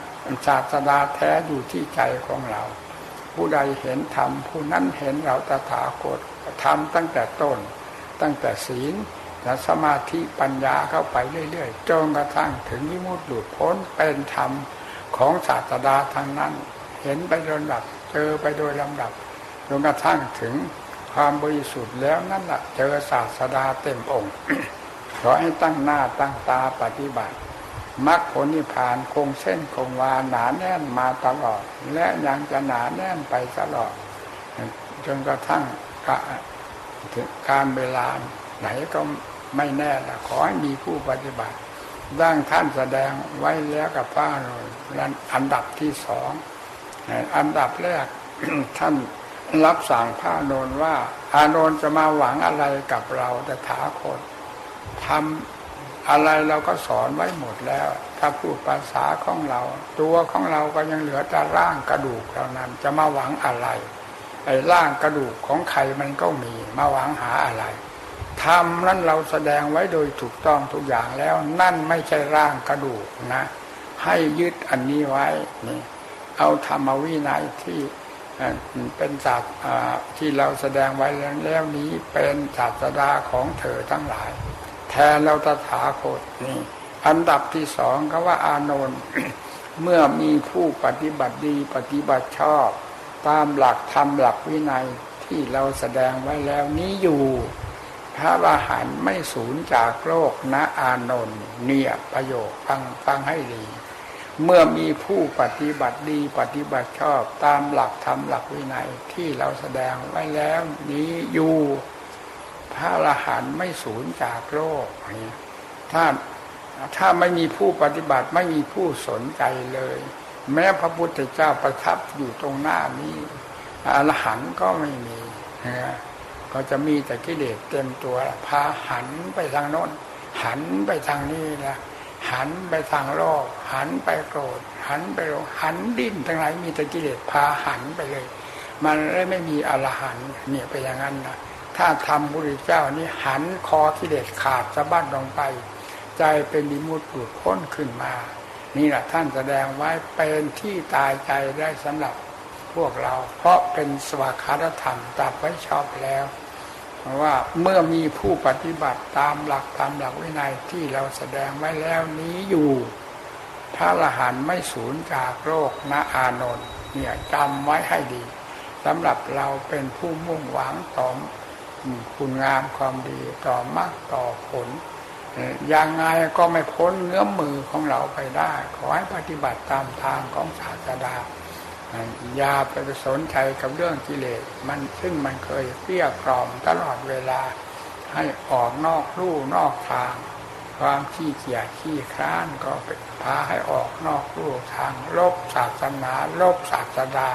ศาสดาแท้อยู่ที่ใจของเรา ผู้ใดเห็นธรรมผู้นั้นเห็นเราตถาคตธรรมตั้งแต่ต้น ตั้งแต่ศีลและสมาธิปัญญาเข้าไปเรื่อยๆจนกระทั่งถึงวิมุตติหลุดพ้นเป็นธรรมของศาสดาทางนั้น เห็นไปโดยลำดับ เจอไปโดยลำดับจนกระทั่งถึงความบริสุทธิ์แล้วนั่นแหละเจอศาสดาเต็มองค์ขอให้ตั้งหน้าตั้งตาปฏิบัติ มรรคผลนิพพานคงเส้นคงวาหนาแน่นมาตลอด และยังจะหนาแน่นไปตลอด จนกระทั่งถึงการเวลาไหนก็ไม่แน่ละขอให้มีผู้ปฏิบัติดังท่านแสดงไว้แล้วกับพระนนนอันดับที่สองอันดับแรกท่านรับสั่งพระนนว่า อานนท์จะมาหวังอะไรกับเราแต่ถาคนทำ อะไรเราก็สอนไว้หมดแล้ว ถ้าพูดภาษาของเรา ตัวของเราก็ยังเหลือแต่ร่างกระดูกเท่านั้น จะมาหวังอะไรไอ้ร่างกระดูกของใครมันก็มีมาหวังหาอะไรธรรมนั้นเราแสดงไว้โดยถูกต้องทุกอย่างแล้ว นั่นไม่ใช่ร่างกระดูกนะ ให้ยึดอันนี้ไว้นี่เอาธรรมวินัยที่เป็นศาสตร์ที่เราแสดงไว้แล้วนี้เป็นศาสดาของเธอทั้งหลาย แทนเราตถาคตนี่อันดับที่สองก็ว่าอานนท์เมื่อมีผู้ปฏิบัติดีปฏิบัติชอบ ตามหลักธรรมหลักวินัยที่เราแสดงไว้แล้วนี้อยู่ พระอรหันต์ไม่สูญจากโลกนะอานนท์เนี่ยประโยคฟังฟังให้ดี เมื่อมีผู้ปฏิบัติดีปฏิบัติชอบ ตามหลักธรรมหลักวินัยที่เราแสดงไว้แล้วนี้อยู่ พระอรหันต์ไม่สูญจากโลกถ้าถ้าไม่มีผู้ปฏิบัติไม่มีผู้สนใจเลย แม้พระพุทธเจ้าประทับอยู่ตรงหน้านี้อรหันต์ก็ไม่มีนะก็จะมีแต่กิเลสเต็มตัวพาหันไปทางโน้น หันไปทางนี้นะหันไปทางโลกหันไปโกรธ หันไปโลหันดิ้นทั้งหลายมีแต่กิเลสพาหันไปเลย มันเลยไม่มีอรหันเนี่ยไปอย่างนั้นนะ ถ้าทำบุริเจ้านี่หันคอกิเลสขาดสะบัดลงไป ใจเป็นดิมุตหลุดพ้นขึ้นมา นี่แหละท่านแสดงไว้เป็นที่ตายใจได้สำหรับพวกเรา เพราะเป็นสวากาธรรมตัดไว้ชอบแล้วว่าเมื่อมีผู้ปฏิบัติตามหลักตามหลักวินัยที่เราแสดงไว้แล้วนี้อยู่ พระละหันไม่สูญจากโรคนะอานนท์เนี่ยจำไว้ให้ดีสำหรับเราเป็นผู้มุ่งหวังต่อ คุณงามความดีต่อมากต่อผลยังไงก็ไม่พ้นเงื้อมมือของเราไปได้ ขอให้ปฏิบัติตามทางของศาสดาอย่าไปสนใจกับเรื่องกิเลสมันซึ่งมันเคยเปี้ยกล่อมตลอดเวลา ให้ออกนอกลู่นอกทาง ความขี้เกียจขี้คร้านก็พาให้ออกนอกลู่ทางลบศาสนาลบศาสดา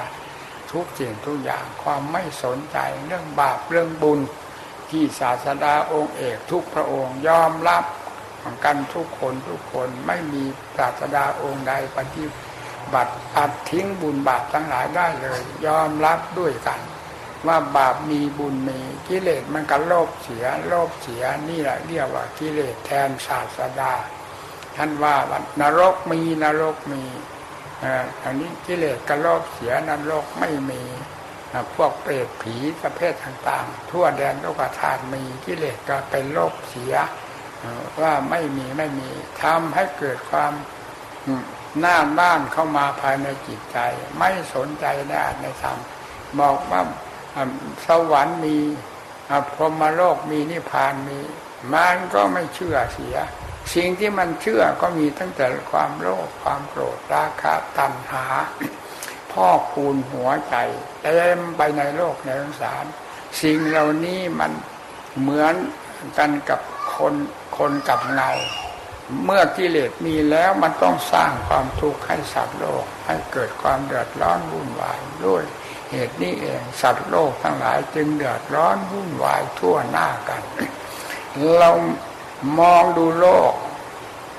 ทุกสิ่งทุกอย่างความไม่สนใจเรื่องบาปเรื่องบุญ ที่ศาสดาองค์เอกทุกพระองค์ยอมรับกันทุกคนทุกคนไม่มีศาสดาองค์ใดปฏิบัติตัดทิ้งบุญบาปทั้งหลายได้เลย ยอมรับด้วยกัน ว่าบาปมีบุญมีกิเลสมันก็โลภเสียโลภเสียนี่แหละเรียกว่ากิเลสแทนศาสดาท่านว่านรกมีนรกมี อันนี้กิเลสกระโลภเสียนรกไม่มีพวกเปรตผีประเภทต่างๆ ทั่วแดนโลกธาตุมีกิเลสก็เป็นโลภเสีย ว่าไม่มีไม่มีทำให้เกิดความหน้าด้านเข้ามาภายในจิตใจ ไม่สนใจในอาในธรรมบอกว่าสวรรค์มีพรหมโลกมีนิพพานมีมันก็ไม่เชื่อเสีย สิ่งที่มันเชื่อก็มีตั้งแต่ความโลภความโกรธราคะตัณหาพ่อคูณหัวใจเต็มไปในโลกในสงสาร สิ่งเหล่านี้มันเหมือนกันกับคนคนกับเงา เมื่อกิเลสมีแล้วมันต้องสร้างความทุกข์ให้สัตว์โลก ให้เกิดความเดือดร้อนวุ่นวายด้วย เหตุนี้เองสัตว์โลกทั้งหลายจึงเดือดร้อนวุ่นวายทั่วหน้ากัน เรา มองดูโลก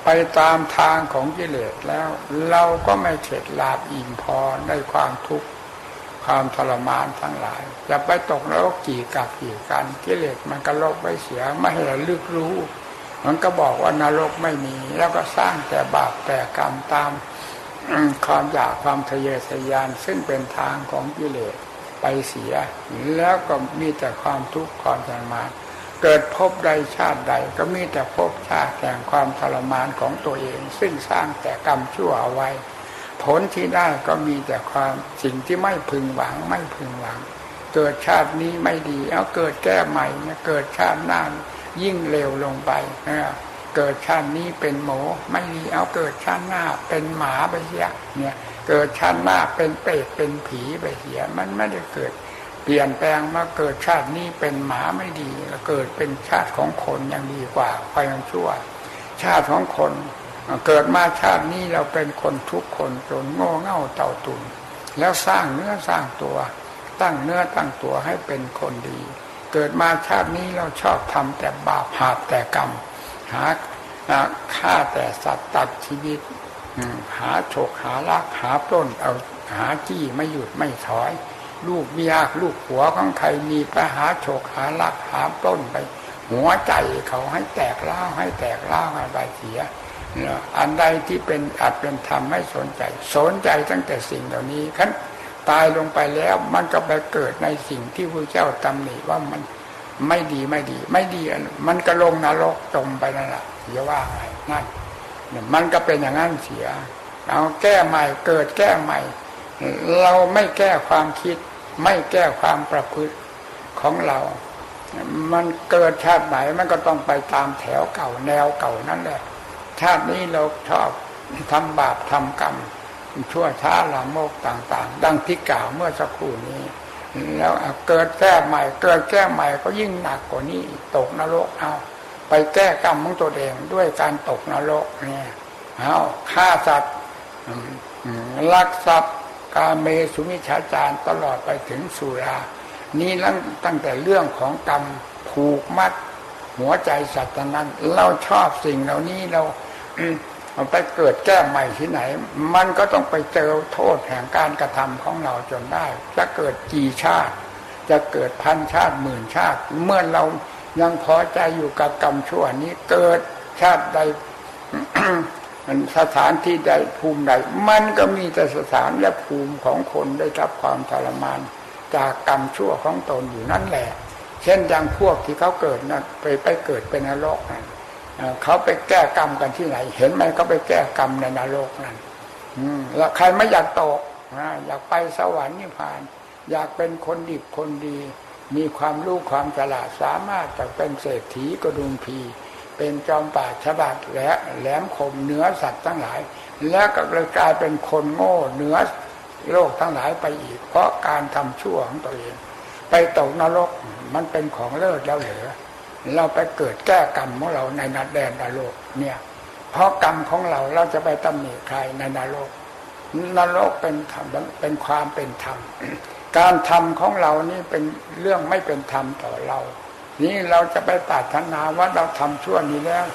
ไปตามทางของกิเลสแล้ว เราก็ไม่เฉดลาบอิ่มพอในความทุกข์ความทรมานทั้งหลายจะไปตกนรกกี่กับกี่กันกิเลสมันก็ลบไปเสียไม่ให้เราลึกรู้ มันก็บอกว่านรกไม่มี แล้วก็สร้างแต่บาปแต่กรรมตามความอยากความทะเยอทะยานซึ่งเป็นทางของกิเลสไปเสีย แล้วก็มีแต่ความทุกข์ความทรมาน เกิดพบใดชาติใดก็มีแต่พบชาติแห่งความทรมานของตัวเอง ซึ่งสร้างแต่กรรมชั่วเอาไว้ ผลที่ได้ก็มีแต่ความสิ่งที่ไม่พึงหวังไม่พึงหวัง เกิดชาตินี้ไม่ดีเอาเกิดแก้ใหม่เนี่ยเกิดชาติหน้ายิ่งเร็วลงไปนะเกิดชาตินี้เป็นหมูไม่ดีเอาเกิดชาติหน้าเป็นหมาไปเสียเนี่ยเกิดชาติหน้าเป็นเปรตเป็นผีไปเสียมันไม่ได้เกิด เปลี่ยนแปลงมาเกิดชาตินี้เป็นหมาไม่ดี เกิดเป็นชาติของคนยังดีกว่าไปยังชั่ว ชาติของคน เกิดมาชาตินี้เราเป็นคนทุกคนจนโง่เง่าเต่าตุนแล้วสร้างเนื้อสร้างตัว ตั้งเนื้อตั้งตัวให้เป็นคนดี เกิดมาชาตินี้เราชอบทำแต่บาปหาแต่กรรม หาฆ่าแต่สัตว์ตัดชีวิตหาโฉกหาลักหาปล้นเอาหาจี้ไม่หยุดไม่ถอย ลูกเมียลูกหัวของใครมีไปหาโฉกหาลักหาต้นไป หัวใจเขาให้แตกล่าให้แตกล่าให้ใบเสียอันใดที่เป็นอาจเป็นธรรมไม่สนใจ สนใจตั้งแต่สิ่งเหล่านี้ขั้นตายลงไปแล้วมันก็ไปเกิดในสิ่งที่พระเจ้าตำหนิว่ามันไม่ดีไม่ดี ไม่ดีมันก็ลงนรกจมไปนั่นแหละอย่าว่าไงนั่นมันก็เป็นอย่างนั้นเสีย เอาแก้ใหม่เกิดแก้ใหม่ เราไม่แก้ความคิด ไม่แก้ความประพฤติของเรา มันเกิดชาติไหนมันก็ต้องไปตามแถวเก่าแนวเก่านั่นแหละ ชาตินี้เราชอบทำบาปทำกรรม ชั่วช้าละโมกต่าง ๆ ดังที่กล่าวเมื่อสักครู่นี้ แล้วเกิดแก้ใหม่ เกิดแก้ใหม่ก็ยิ่งหนักกว่านี้ตกนรกเอาไปแก้กรรมของตัวเองด้วยการตกนรกเนี่ยเอาฆ่าสัตว์ลักทรัพย์ กาเมสุมิชาจารตลอดไปถึงสุรา นี่ตั้งแต่เรื่องของกรรมผูกมัด หัวใจสัตว์นั้น เราชอบสิ่งเหล่านี้เรามันไปเกิดแก้ใหม่ที่ไหน มันก็ต้องไปเจอโทษแห่งการกระทำของเราจนได้ จะเกิดกี่ชาติ จะเกิดพันชาติหมื่นชาติ เมื่อเรายังพอใจอยู่กับกรรมชั่วนี้เกิดชาติใด มันสถานที่ใดภูมิใด มันก็มีแต่สถานและภูมิของคนได้รับความทรมาน จากกรรมชั่วของตนอยู่นั่นแหละ เช่นอย่างพวกที่เขาเกิดนะไปไปเกิดเป็นนรกนั่นเขาไปแก้กรรมกันที่ไหน เห็นไหมเขาไปแก้กรรมในนรกนั่นแล้วใครไม่อยากตกอยากไปสวรรค์นิพพาน อยากเป็นคนดีคนดี มีความรู้ความฉลาดสามารถจะเป็นเศรษฐีกระดุมพี เป็นจอมป่าฉบาดและแหลมคมเหนือสัตว์ทั้งหลาย และก็เลยกลายเป็นคนโง่เหนือโลกทั้งหลายไปอีก เพราะการทำชั่วของตัวเอง ไปตกนรกมันเป็นของเลิศแล้วเหรอเราไปเกิดแก้กรรมของเราในนัดแดนนรกเนี่ย เพราะกรรมของเราเราจะไปตำหนิใครในนรกนรกเป็นธรรมเป็นความเป็นธรรม การทำของเรานี่เป็นเรื่องไม่เป็นธรรมต่อเรา นี่เราจะไปปรารถนาว่าเราทำชั่วนี้แล้ว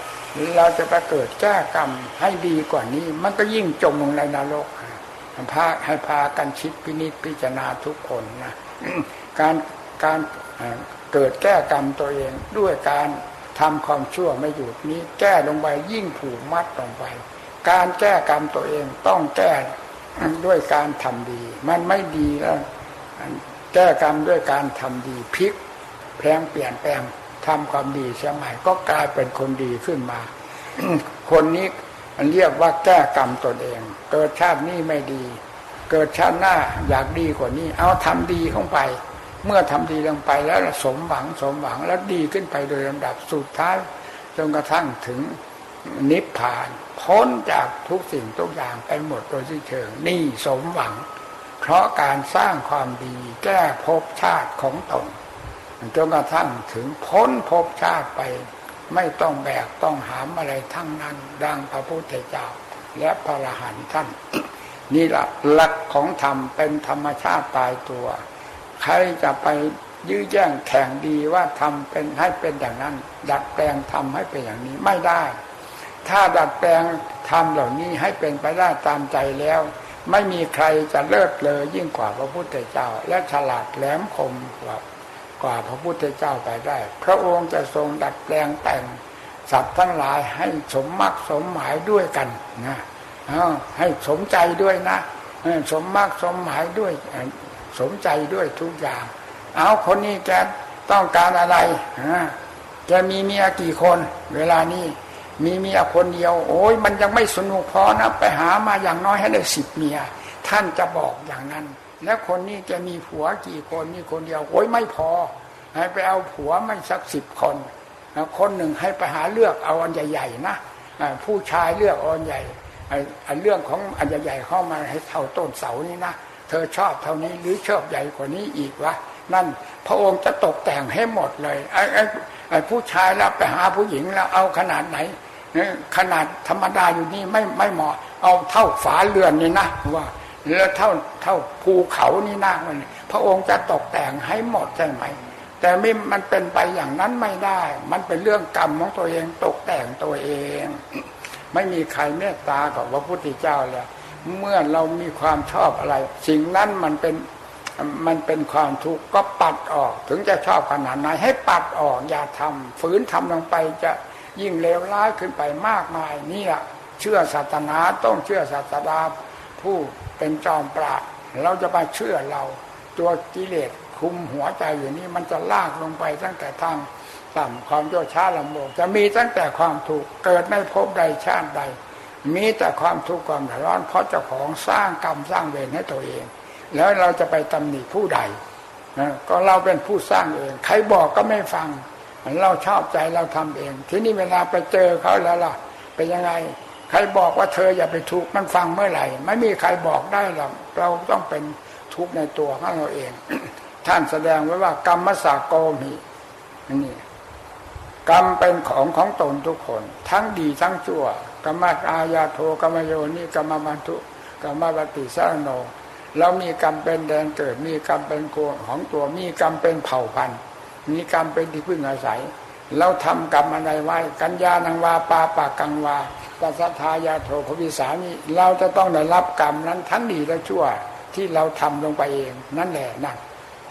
เราจะไปเกิดแก้กรรมให้ดีกว่านี้ มันก็ยิ่งจมลงในนรกพาให้พากันคิดพินิจพิจารณาทุกคนนะการการเกิดแก้กรรมตัวเองด้วยการทำความชั่วไม่หยุดนี้ แก้ลงไปยิ่งผูกมัดลงไป การแก้กรรมตัวเองต้องแก้ด้วยการทำดี มันไม่ดีแล้วแก้กรรมด้วยการทำดีพลิก แปลงเปลี่ยนแปลงทำความดีเสียใหม่ก็กลายเป็นคนดีขึ้นมา คนนี้มันเรียกว่าแก้กรรมตนเอง เกิดชาตินี้ไม่ดี เกิดชาติหน้าอยากดีกว่านี้ เอาทำดีเข้าไป เมื่อทำดีลงไปแล้วสมหวังสมหวังแล้วดีขึ้นไปโดยลำดับสุดท้ายจนกระทั่งถึงนิพพาน พ้นจากทุกสิ่งทุกอย่างไปหมดโดยสิ้นเชิงนี่สมหวัง เพราะการสร้างความดีแก้ภพชาติของตน จนกระทั่งถึงพ้นภพชาติไป ไม่ต้องแบกต้องหามอะไรทั้งนั้น ดังพระพุทธเจ้า และพระอรหันต์ท่าน นี่แหละหลักของธรรมเป็นธรรมชาติตายตัว ใครจะไปยื้อแย่งแข่งดีว่าทำเป็นให้เป็นอย่างนั้น ดัดแปลงทำให้เป็นอย่างนี้ไม่ได้ ถ้าดัดแปลงทำเหล่านี้ให้เป็นไปได้ตามใจแล้ว ไม่มีใครจะเลิศเลยยิ่งกว่าพระพุทธเจ้า และฉลาดแหลมคมกว่า กว่าพระพุทธเจ้าไปได้ พระองค์จะทรงดัดแปลงแต่งสัตว์ทั้งหลายให้สมมักสมหมายด้วยกันนะให้สมใจด้วยนะสมมักสมหมายด้วยสมใจด้วยทุกอย่าง เอาคนนี้แกต้องการอะไรจะมีเมียกี่คน เวลานี้มีเมียคนเดียว โอ้ยมันยังไม่สนุกพอนะไปหามาอย่างน้อยให้ได้สิบเมีย ท่านจะบอกอย่างนั้น แล้วคนนี้จะมีผัวกี่คนนี่คนเดียวโอ้ยไม่พอ ให้ไปเอาผัวไม่สักสิบคนคนหนึ่งให้ไปหาเลือกเอาอันใหญ่ๆนะผู้ชายเลือกอันใหญ่เรื่องของอันใหญ่ๆเข้ามาให้เท่าต้นเสานี่นะเธอชอบเท่านี้หรือชอบใหญ่กว่านี้อีกวะนั่นพระองค์จะตกแต่งให้หมดเลยไอ้ไอ้ไอ้ผู้ชายแล้วไปหาผู้หญิงแล้วเอาขนาดไหนขนาดธรรมดาอยู่นี่ไม่ไม่เหมาะ เอาเท่าฝาเรือนนี่นะว่า แล้วเท่าเท่าภูเขานี่นะมันพระองค์จะตกแต่งให้หมดใช่ไหม แต่ไม่มันเป็นไปอย่างนั้นไม่ได้ มันเป็นเรื่องกรรมของตัวเองตกแต่งตัวเอง ไม่มีใครเมตตากับพระพุทธเจ้าแล้วเมื่อเรามีความชอบอะไร สิ่งนั้นมันเป็นมันเป็นความทุกข์ก็ปัดออก ถึงจะชอบขนาดไหนให้ปัดออกอย่าทำฝืนทำลงไปจะยิ่งเลวร้ายขึ้นไปมากมายนี่แหละเชื่อศาสนาต้องเชื่อศาสดาผู้ เป็นจอมปราดเราจะไปเชื่อเรา ตัวกิเลสคุมหัวใจอยู่นี้มันจะลากลงไปตั้งแต่ทางต่ำความโยช้าลำโบกจะมีตั้งแต่ความถูกเกิดไม่พบใดชาติใด มีแต่ความทุกข์ความร้อนเพราะเจ้าของสร้างกรรมสร้างเวรให้ตัวเอง แล้วเราจะไปตำหนิผู้ใดนะก็เราเป็นผู้สร้างเอง ใครบอกก็ไม่ฟัง เราชอบใจเราทำเอง ทีนี้เวลาไปเจอเขาแล้วล่ะเป็นยังไง ใครบอกว่าเธออย่าไปทุกข์มันฟังเมื่อไหร่ ไม่มีใครบอกได้หรอกเราต้องเป็นทุกข์ในตัวของเราเอง ท่านแสดงไว้ว่ากรรมสาโกมีนี่กรรมเป็นของของตนทุกคน ทั้งดีทั้งชั่วกรรมอาญาโทกรรมโยนี่กรรมบันทุกรรมปฏิสารโนเรามีกรรมเป็นแดนเกิด มีกรรมเป็นโกของตัว มีกรรมเป็นเผ่าพันธุ์ มีกรรมเป็นที่พึ่งอาศัย เราทำกรรมอะไรไว้ กัญญาณังวาปาปากังวา ปัสทายาโทภวิสานีเราจะต้องได้รับกรรมนั้นทั้งดีและชั่วที่เราทำลงไปเอง นั่นแหละนั่น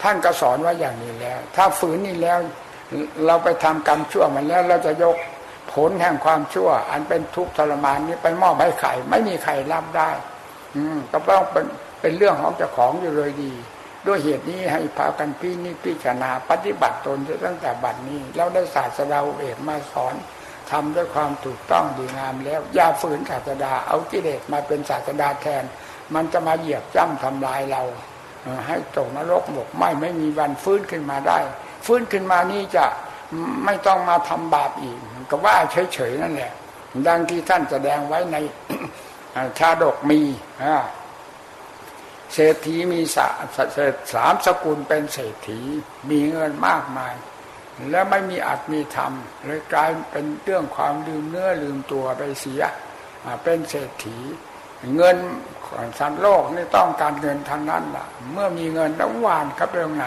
ท่านก็สอนว่าอย่างนี้แล้ว ถ้าฝืนนี่แล้วเราไปทำกรรมชั่วมันแล้วเราจะยกผลแห่งความชั่ว อันเป็นทุกข์ทรมานนี้ไปมอบให้ใครไม่มีใครรับได้ อืมก็ต้องเป็นเป็นเรื่องของเจ้าของอยู่เลยดี ด้วยเหตุนี้ให้พากันพี่นิพิจารณาปฏิบัติตนตั้งแต่บัดนี้แล้วได้ศาสดาเอกมาสอน ทำด้วยความถูกต้องดีงามแล้ว อย่าฝืนศาสดาเอากิเลสมาเป็นศาสดาแทน มันจะมาเหยียบจ้ำทำลายเรา ให้ตกนรกหมกไม่ไม่มีวันฟื้นขึ้นมาได้ ฟื้นขึ้นมานี่จะไม่ต้องมาทำบาปอีกก็ว่าเฉยๆนั่นแหละดังที่ท่านแสดงไว้ในชาดกมีเศรษฐีมีสามสกุลเป็นเศรษฐีมีเงินมากมาย แล้วไม่มีอัตมีธรรมเลยกลายเป็นเรื่องความลืมเนื้อลืมตัวไปเสียเป็นเศรษฐี เงินของสันโลกนี่ต้องการเงินทางนั้นล่ะ เมื่อมีเงินแล้ววานเข้าไปตรงไหน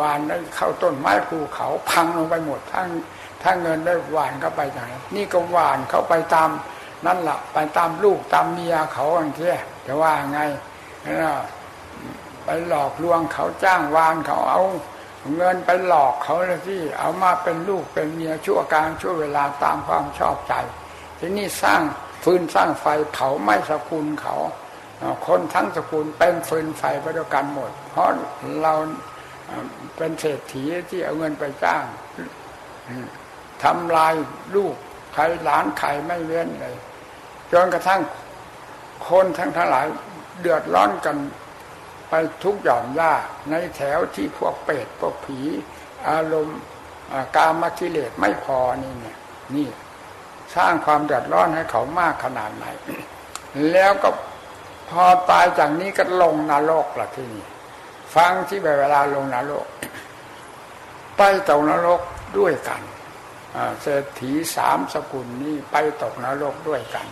วานได้เข้าต้นไม้ภูเขาพังลงไปหมดทั้งทั้งเงินได้หวานเข้าไปไหนนี่ก็หวานเข้าไปตามนั่นละ่ะไปตามลูกตามเมียเขาอันเที่ยจะว่าไงไปหลอกลวงเขาจ้างวานเขาเอา เงินไปหลอกเขาเลยที่เอามาเป็นลูกเป็นเมียชั่วการชั่วเวลาตามความชอบใจ ทีนี้สร้างฟืนสร้างไฟเผาไม่สกุลเขาคนทั้งสกุลเป็นฟืนไฟไปด้วยกันหมด เพราะเราเป็นเศรษฐีที่เอาเงินไปจ้างทำลายลูกใครหลานใครไม่เว้นเลยจนกระทั่งคนทั้งทั้งหลายเดือดร้อนกัน ไปทุกหย่อมย่าในแถวที่พวกเป็ดพวกผี อารมณ์กามกิเลสไม่พอนี่เนี่ยนี่สร้างความเดือดร้อนให้เขามากขนาดไหน แล้วก็พอตายจากนี้ก็ลงนรกละที่นี่ฟังที่เวลาลงนรก ไปตกนรกด้วยกันเศรษฐีสามสกุลนี้ไปตกนรกด้วยกัน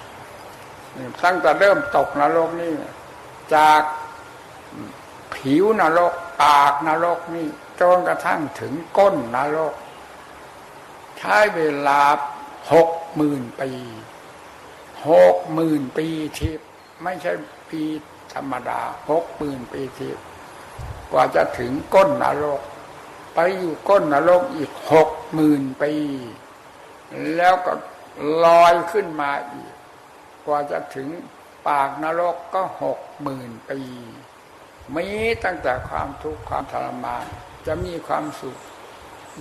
ตั้งแต่เริ่มตกนรกนี่จาก ผิวนรก ปากนรกนี่จนกระทั่งถึงก้นนรก ใช้เวลาหกหมื่นปีหกหมื่นปีทิพย์ไม่ใช่ปีธรรมดาหกหมื่นปีทิพย์กว่าจะถึงก้นนรก ไปอยู่ก้นนรกอีกหกหมื่นปี แล้วก็ลอยขึ้นมาอีก กว่าจะถึงปากนรกก็หกหมื่นปี มีตั้งแต่ความทุกข์ความทรมานจะมีความสุข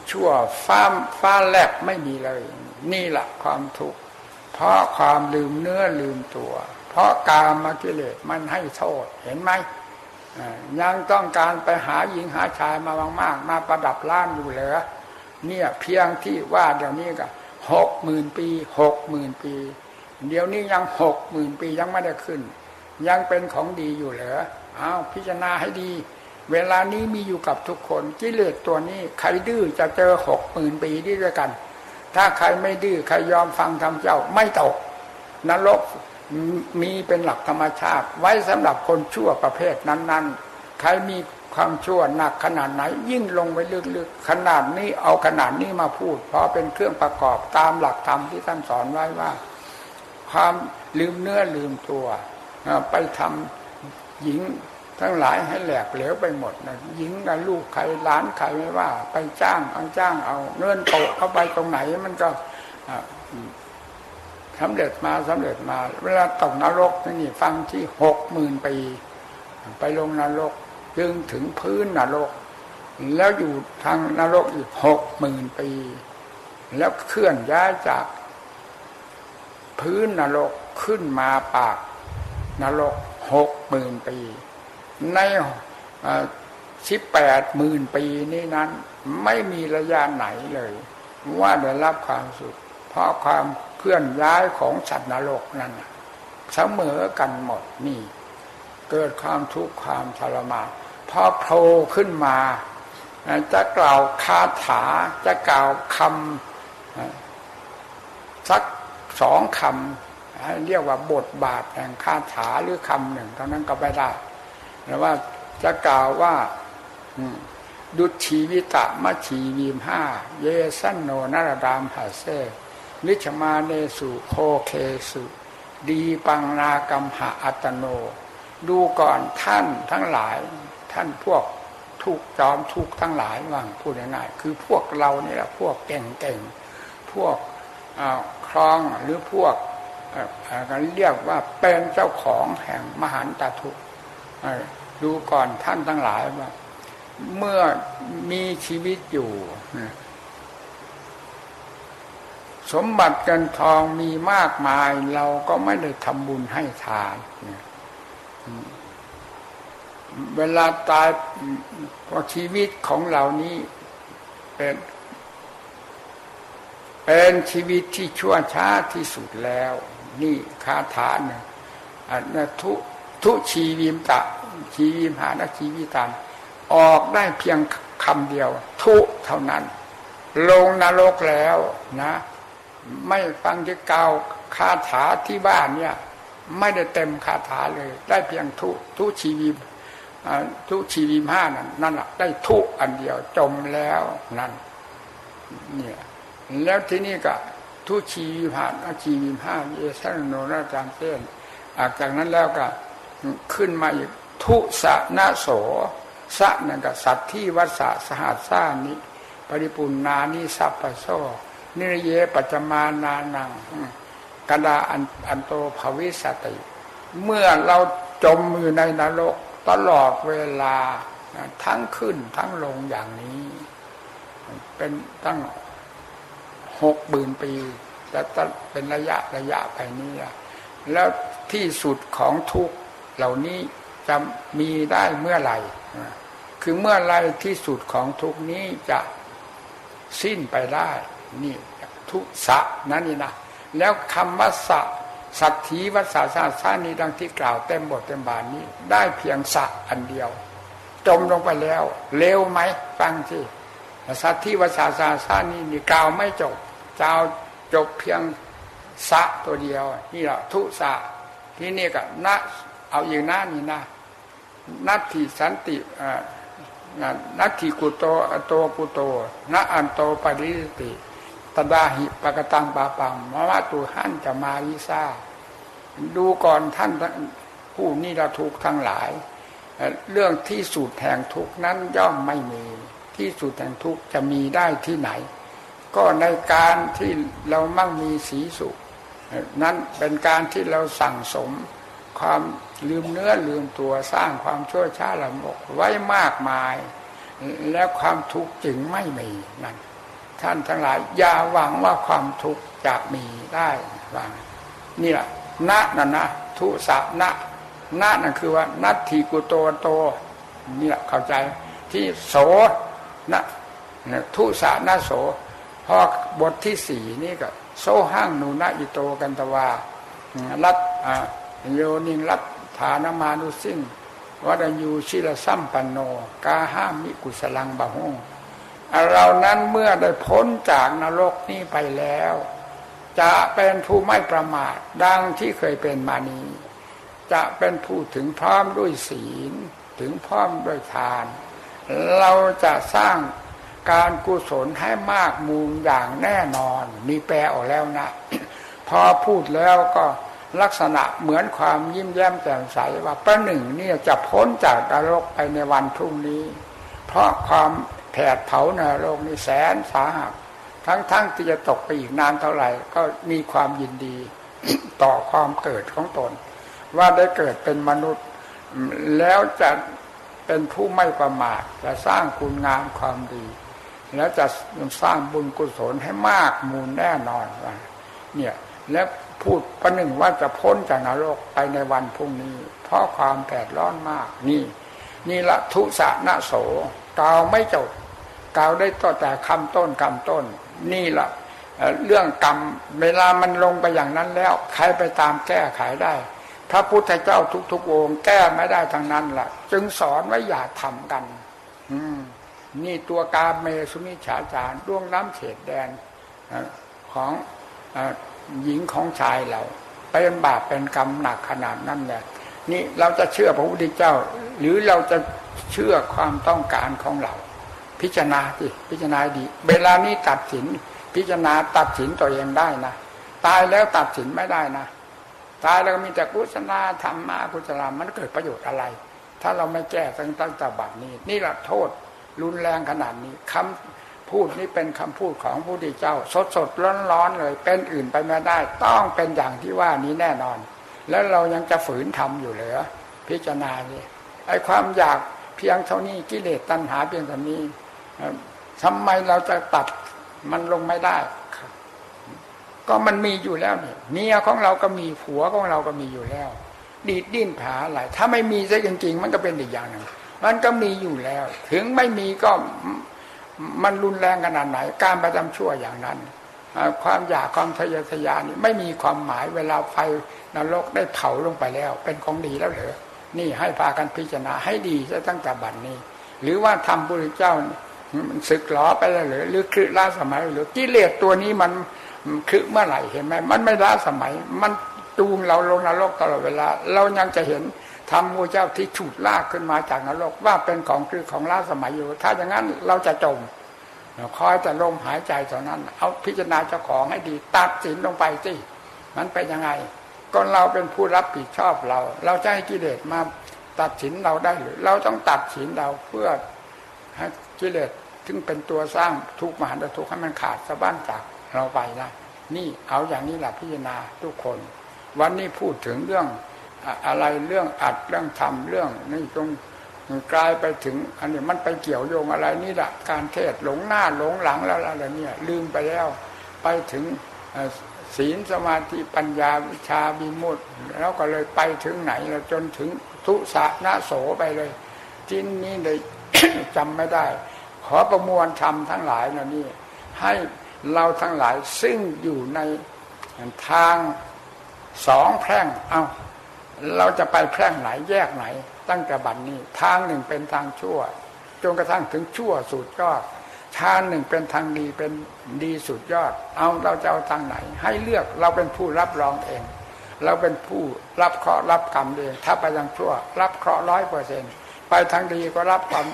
ชั่วฟ้าฟ้าแลบไม่มีเลย นี่แหละความทุกข์เพราะความลืมเนื้อลืมตัว เพราะกามมากิเลสมันให้โทษเห็นไหมยังต้องการไปหาหญิงหาชายมามากๆมาประดับล้านอยู่เหลือเนี่ยเพียงที่ว่าเดี๋ยวนี้ก็หกหมื่นปีหกหมื่นปี เดี๋ยวนี้ยังหกหมื่นปียังไม่ได้ขึ้น ยังเป็นของดีอยู่เหรอ อ้าพิจารณาให้ดี เวลานี้มีอยู่กับทุกคนกิเลสตัวนี้ใครดื้อจะเจอหกหมื่นปีด้วยกัน ถ้าใครไม่ดื้อใครยอมฟังทำเจ้าไม่ตกนรกมีเป็นหลักธรรมชาติ ไว้สำหรับคนชั่วประเภทนั้น ๆ ใครมีความชั่วหนักขนาดไหน ยิ่งลงไปลึกๆขนาดนี้เอาขนาดนี้มาพูดพราะเป็นเครื่องประกอบตามหลักธรรมที่ท่านสอนไว้ว่า ความลืมเนื้อลืมตัว ไปทำ หญิงทั้งหลายให้แหลกเหลวไปหมดนะหญิงกับลูกใครล้านใครไม่ว่า ไปจ้างเอาจ้างเอาเนื่อนโตเข้าไปตรงไหนมันก็สำเร็จมาสำเร็จมา เวลาตกนรกนี่ฟังที่หกหมื่นปี ไปลงนรกจึงถึงพื้นนรก แล้วอยู่ทางนรกอีกหกหมื่นปี แล้วเคลื่อนย้ายจาก พื้นนรกขึ้นมาปากนรก หกหมื่นปี ในสิบแปดหมื่นปีนี้นั้น ไม่มีระยะไหนเลย ว่าได้รับความสุข เพราะความเคลื่อนย้ายของสัตว์นรกนั้นเสมอกันหมดนี่ เกิดความทุกข์ความทรมานพอโผล่ขึ้นมา จะกล่าวคาถาจะกล่าวคำสักสองคำ เรียกว่าบทบาทแห่งคาถาหรือคำหนึ่งเท่านั้นก็ไม่ได้แต่ว่าจะกล่าวว่าดุจชีวิตะมัชีวีมห้าเยสันโนนารดามหาเซนิชมาเนสุโคเคสุ ดีปังนากรรมหะอัตโน ดูก่อนท่านทั้งหลาย ท่านพวกทุกจอมทุกทั้งหลายว่างพูดง่ายๆคือพวกเรานี่แหละพวกเก่งๆ พวกครองหรือพวก กันเรียกว่าเป็นเจ้าของแห่งมหันตทุกดูก่อนท่านทั้งหลายว่า เมื่อมีชีวิตอยู่ สมบัติเงินทองมีมากมาย เราก็ไม่ได้ทำบุญให้ทานเวลาตายพอชีวิตของเรานี้เป็นเป็นชีวิตที่ชั่วช้าที่สุดแล้ว นี่คาถาเนี่ยนทุทุชีวิมตะชีวิมหานชีวิตันออกได้เพียงคำเดียว ทุเท่านั้น ลงนรกแล้วนะ ไม่ฟังที่เกาคาถาที่บ้านเนี่ย ไม่ได้เต็มคาถาเลย ได้เพียงทุทุชีวีทุชีวีห้านั่นนั่นแหละได้ทุอันเดียวจมแล้วนั่นเนี่ยแล้วที่นี่ก็ ทุชีวีห้าชีวีห้าเยสันโนนาจารเส้นจากนั้นแล้วก็ขึ้นมาอีกทุสะนาโสสะนั่นก็สัตว์ที่วัสสหัสซ่านิปริปุนานิสัพพโซนิรเยปัจมานานังกดาอันอันโตภวิสติ เมื่อเราจมอยู่ในนรกตลอดเวลาทั้งขึ้นทั้งลงอย่างนี้ เป็นตั้ง หกบืนปีแต่เป็นระยะระยะไปนี้แล้วที่สุดของทุกเหล่านี้จะมีได้เมื่อไหร่ คือเมื่อไรที่สุดของทุกนี้จะสิ้นไปได้นี่ทุสะนั่นนี่นะแล้วคำว่าสะสัตถีวัสสาสาสานี้ดังที่กล่าวเต็มบทเต็มบานนี้ ได้เพียงสะอันเดียว จมลงไปแล้ว เร็วไหมฟังสิสัตถีวัสสาสาสานี้นี่กล่าวไม่จบ เจ้าจบเพียงสะตัวเดียว นี่แหละทุสะที่นี่ก็นะเอาอย่างน้านี่นะนัตถิสันตินัตถิกุโตอโตกุโตนะอันโตปริสติตดาหิปะกตังปาปังมะวะตุหันจะมาวิซาดูก่อนท่านผู้นี้เราทุกทั้งหลาย เรื่องที่สุดแห่งทุกนั้นย่อมไม่มี ที่สุดแห่งทุกจะมีได้ที่ไหน ก็ในการที่เรามั่งมีสีสุข นั้นเป็นการที่เราสั่งสมความลืมเนื้อลืมตัวสร้างความชั่วช้าละมกไว้มากมาย แล้วความทุกข์จึงไม่มีนั่นท่านทั้งหลายอย่าหวังว่าความทุกข์จะมีได้ว่านี่แหละณนั่นนะทุสะณณนั่นคือว่านัตถิกุโตโตนี่แหละเข้าใจที่โสนะทุสะนะโส พอบทที่สี่นี่ก็ โซห้างนูนะอิโตกันตวารัตโยนิงรัตฐานมานุสิงวัดยูชิลซัมปันโน กาห้ามิกุสลังบะฮงเรานั้นเมื่อได้พ้นจากนรกนี้ไปแล้ว จะเป็นผู้ไม่ประมาทดังที่เคยเป็นมานี้ จะเป็นผู้ถึงพร้อมด้วยศีล ถึงพร้อมด้วยทาน เราจะสร้าง การกุศลให้มากมูลอย่างแน่นอนมีแปลออกแล้วนะ พอพูดแล้วก็ลักษณะเหมือนความยิ้มแย้มแจ่มใสว่าประหนึ่งเนี่ยจะพ้นจากนรกไปในวันพรุ่งนี้ เพราะความแผดเผานรกนี่แสนสาหัสทั้งๆทที่จะตกไปอีกนานเท่าไหร่ ก็มีความยินดีต่อความเกิดของตน ว่าได้เกิดเป็นมนุษย์ แล้วจะเป็นผู้ไม่ประมาทจะสร้างคุณงามความดี แล้วจะสร้างบุญกุศลให้มากมูลแน่นอนเนี่ยและพูดประหนึ่งว่าจะพ้นจากนรกไปในวันพรุ่งนี้ เพราะความแผดร้อนมากนี่ นี่ละทุสะนะโสกาวไม่จบกาวได้ต่อแต่คำต้นคำต้น นี่ละเรื่องกรรมเวลามันลงไปอย่างนั้นแล้ว ใครไปตามแก้ไขได้ พระพุทธเจ้าทุกๆองค์แก้ไม่ได้ทั้งนั้นละ่ะ จึงสอนว่าอย่าทำกัน อืม นี่ตัวกาเมสุนิฉาจารดวงน้ำเฉดแดนของหญิงของชายเราเป็นบาปเป็นกรรมหนักขนาดนั้นเนี่ยนี่เราจะเชื่อพระพุทธเจ้า หรือเราจะเชื่อความต้องการของเรา พิจารณาสิพิจารณาดี เวลานี้ตัดสิน พิจารณาตัดสินตัวเองได้นะตายแล้วตัดสินไม่ได้นะตายแล้วมีแต่กุศลธรรมมากุศลมันเกิดประโยชน์อะไร ถ้าเราไม่แก้ตั้งตั้งแต่บัดนี้ นี่แหละโทษ รุนแรงขนาดนี้คำพูดนี้เป็นคำพูดของผู้ดีเจ้า สดสดร้อนร้อนเลย เป็นอื่นไปไม่ได้ ต้องเป็นอย่างที่ว่านี้แน่นอน แล้วเรายังจะฝืนทำอยู่เหรอพิจารณาเนี่ยไอความอยากเพียงเท่านี้กิเลสตัณหาเพียงเท่านี้ทำไมเราจะตัดมันลงไม่ได้ ก็มันมีอยู่แล้วเนี่ยเมียของเราก็มีผัวของเราก็มีอยู่แล้ว ดีดดิ้นผาอะไรถ้าไม่มีซะจริงๆ มันก็เป็นอีกอย่างหนึ่ง มันก็มีอยู่แล้ว ถึงไม่มีก็มันรุนแรงขนาดไหน การประจำชั่วอย่างนั้น ความอยากความทะเยอทะยานนี่ไม่มีความหมายเวลาไฟนรกได้เผาลงไปแล้ว เป็นของดีแล้วเหรอนี่ให้พากันพิจารณาให้ดีจะตั้งแต่บัดนนี้ หรือว่าทำบุญเจ้ามันศึกหลอไปแล้วหรือหรือคือล้าสมัยหรือกิเลสตัวนี้มันคือเมื่อไหร่เห็นไหมมันไม่ล้าสมัย มันจูงเราลงนรกตลอดเวลา เรายังจะเห็น ทำมูเจ้าที่ฉุดลากขึ้นมาจากนรกว่าเป็นของคือของล้าสมัยอยู่ ถ้าอย่างนั้นเราจะจมคอยแต่ลมหายใจเท่านั้น เอาพิจารณาเจ้าของให้ดีตัดสินลงไปสิมันเป็นยังไงก็เราเป็นผู้รับผิดชอบเรา เราจะให้กิเลสมาตัดสินเราได้หรือ เราต้องตัดสินเราเพื่อให้กิเลสถึงเป็นตัวสร้างทุกข์มหันตทุกข์ให้มันขาดสะบั้นจากเราไปนะนี่เอาอย่างนี้แหละพิจารณาทุกคน วันนี้พูดถึงเรื่อง อะไรเรื่องอัดเรื่องทำเรื่องนี่ตรงกลายไปถึง อันนี้มันไปเกี่ยวโยงอะไรนี่แหละการเทศหลงหน้าหลงหลังแล้วอะไรเนี่ยลืมไปแล้วไปถึงศีลสมาธิปัญญาวิชาบิมุตแล้วก็เลยไปถึงไหนแล้วจนถึงทุสะนะโสไปเลยที่นี้เลยจำไม่ได้ ขอประมวลธรรมทั้งหลายนะนี่ให้เราทั้งหลายซึ่งอยู่ในทางสองแพร่งเอา เราจะไปแพร่งไหนแยกไหน ตั้งแต่บัดนนี้ ทางหนึ่งเป็นทางชั่ว จนกระทั่งถึงชั่วสุดยอดทางหนึ่งเป็นทางดีเป็นดีสุดยอด เอาเราจะเอาทางไหน ให้เลือกเราเป็นผู้รับรองเอง เราเป็นผู้รับเคราะห์รับกรรมเอง ถ้าไปทางชั่ว รับเคราะห์ร้อยเปอร์เซ็นไปทางดีก็รับความ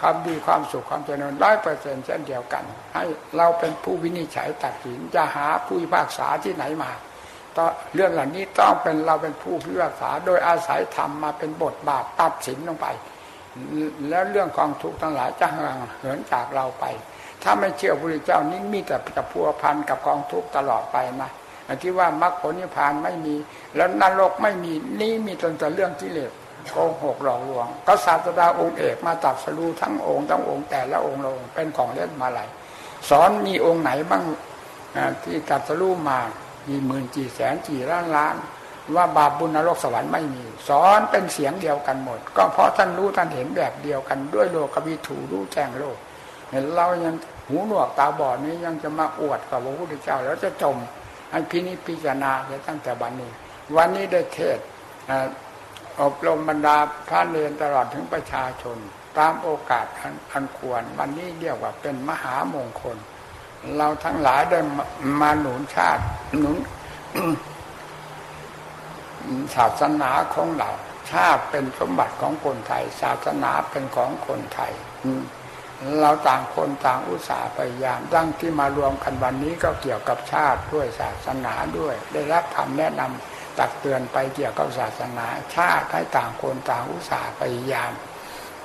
ความดีความสุขความเจริญร้อยเปอร์เซ็นเช่นเดียวกัน ให้เราเป็นผู้วินิจฉัยตัดสินจะหาผู้พิพากษาที่ไหนมา เรื่องเหล่านี้ต้องเป็นเราเป็นผู้พิพากษา โดยอาศัยธรรมมาเป็นบทบาทตัดสินลงไป แล้วเรื่องของทุกข์ทั้งหลายจะห่างเหินจากเราไป ถ้าไม่เชื่อพระพุทธเจ้านี่มีแต่จะพัวพันกับกองทุกข์ตลอดไปนะที่ว่ามรรคผลนิพพานไม่มี แล้วนรกไม่มีนี่มีตแต่เรื่องที่เลสโกหกหลอกลวงก็ศาสดาองค์เอกมาตัดสรู้ทั้งองค์ทั้งองค์แต่ละองค์ลงเป็นของเล่นมาไหลสอนมีองค์ไหนบ้างที่ตัดสรู้มา กี่หมื่นกี่แสนกี่ล้านล้าน ว่าบาปบุญนรกสวรรค์ไม่มี สอนเป็นเสียงเดียวกันหมด ก็เพราะท่านรู้ท่านเห็นแบบเดียวกันด้วยโลกวิถูรู้แจ้งโลกเห็นเรายังหูหนวกตาบอดนี้ยังจะมาอวดกับพระพุทธเจ้า แล้วจะจมอันพินิจพิจารณาตั้งแต่วันนี้ วันนี้ได้เทศอบรมบรรดาพระเนรตลอดถึงประชาชน ตามโอกาสอันควร วันนี้เรียกว่าเป็นมหามงคล เราทั้งหลายได้มาหนุนชาติหนุนศาสนาของเรา ชาติเป็นสมบัติของคนไทย ศาสนาเป็นของคนไทยเราต่างคนต่างอุตสาห์พยายามดั้งที่มารวมกันวันนี้ก็เกี่ยวกับชาติด้วยศาสนาด้วย ได้รับคำแนะนำตักเตือนไปเกี่ยวกับศาสนา ชาติให้ต่างคนต่างอุตสาห์พยายาม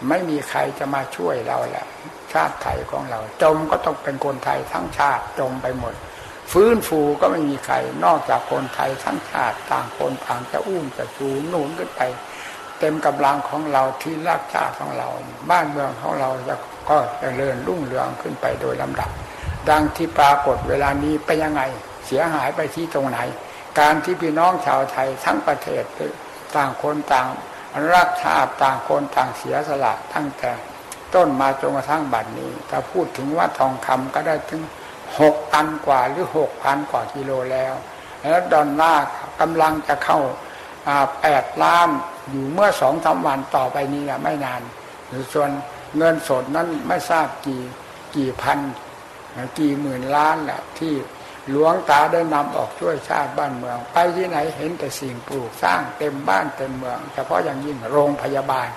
ไม่มีใครจะมาช่วยเราแหละ ชาติไทยของเรา จมก็ต้องเป็นคนไทยทั้งชาติจมไปหมด ฟื้นฟูก็ไม่มีใครนอกจากคนไทยทั้งชาติต่างคนต่างจะอุ้มจะชูหนุนขึ้นไป เต็มกำลังของเราที่รักชาติของเรา บ้านเมืองของเราจะก็จะเริญรุ่งเรืองขึ้นไปโดยลำดับ ดังที่ปรากฏเวลานี้ไปยังไงเสียหายไปที่ตรงไหน การที่พี่น้องชาวไทยทั้งประเทศต่างคนต่างรักชาติต่างคนต่างเสียสละทั้งแต่ ต้นมาจนกระทั่งบัดนี้ ถ้าพูดถึงว่าทองคำก็ได้ถึงหกตันกว่าหรือหกพันกว่ากิโลแล้ว แล้วดอลลาร์กำลังจะเข้าแปดล้านอยู่เมื่อสองสาวันต่อไปนี้นะไม่นานหรือส่วนเงินสดนั้นไม่ทราบกี่กี่พัน กี่หมื่นล้านแหละที่หลวงตาได้นำออกช่วยชาติบ้านเมือง ไปที่ไหนเห็นแต่สิ่งปลูกสร้างเต็มบ้านเต็มเมือง เฉพาะอย่างยิ่งโรงพยาบาล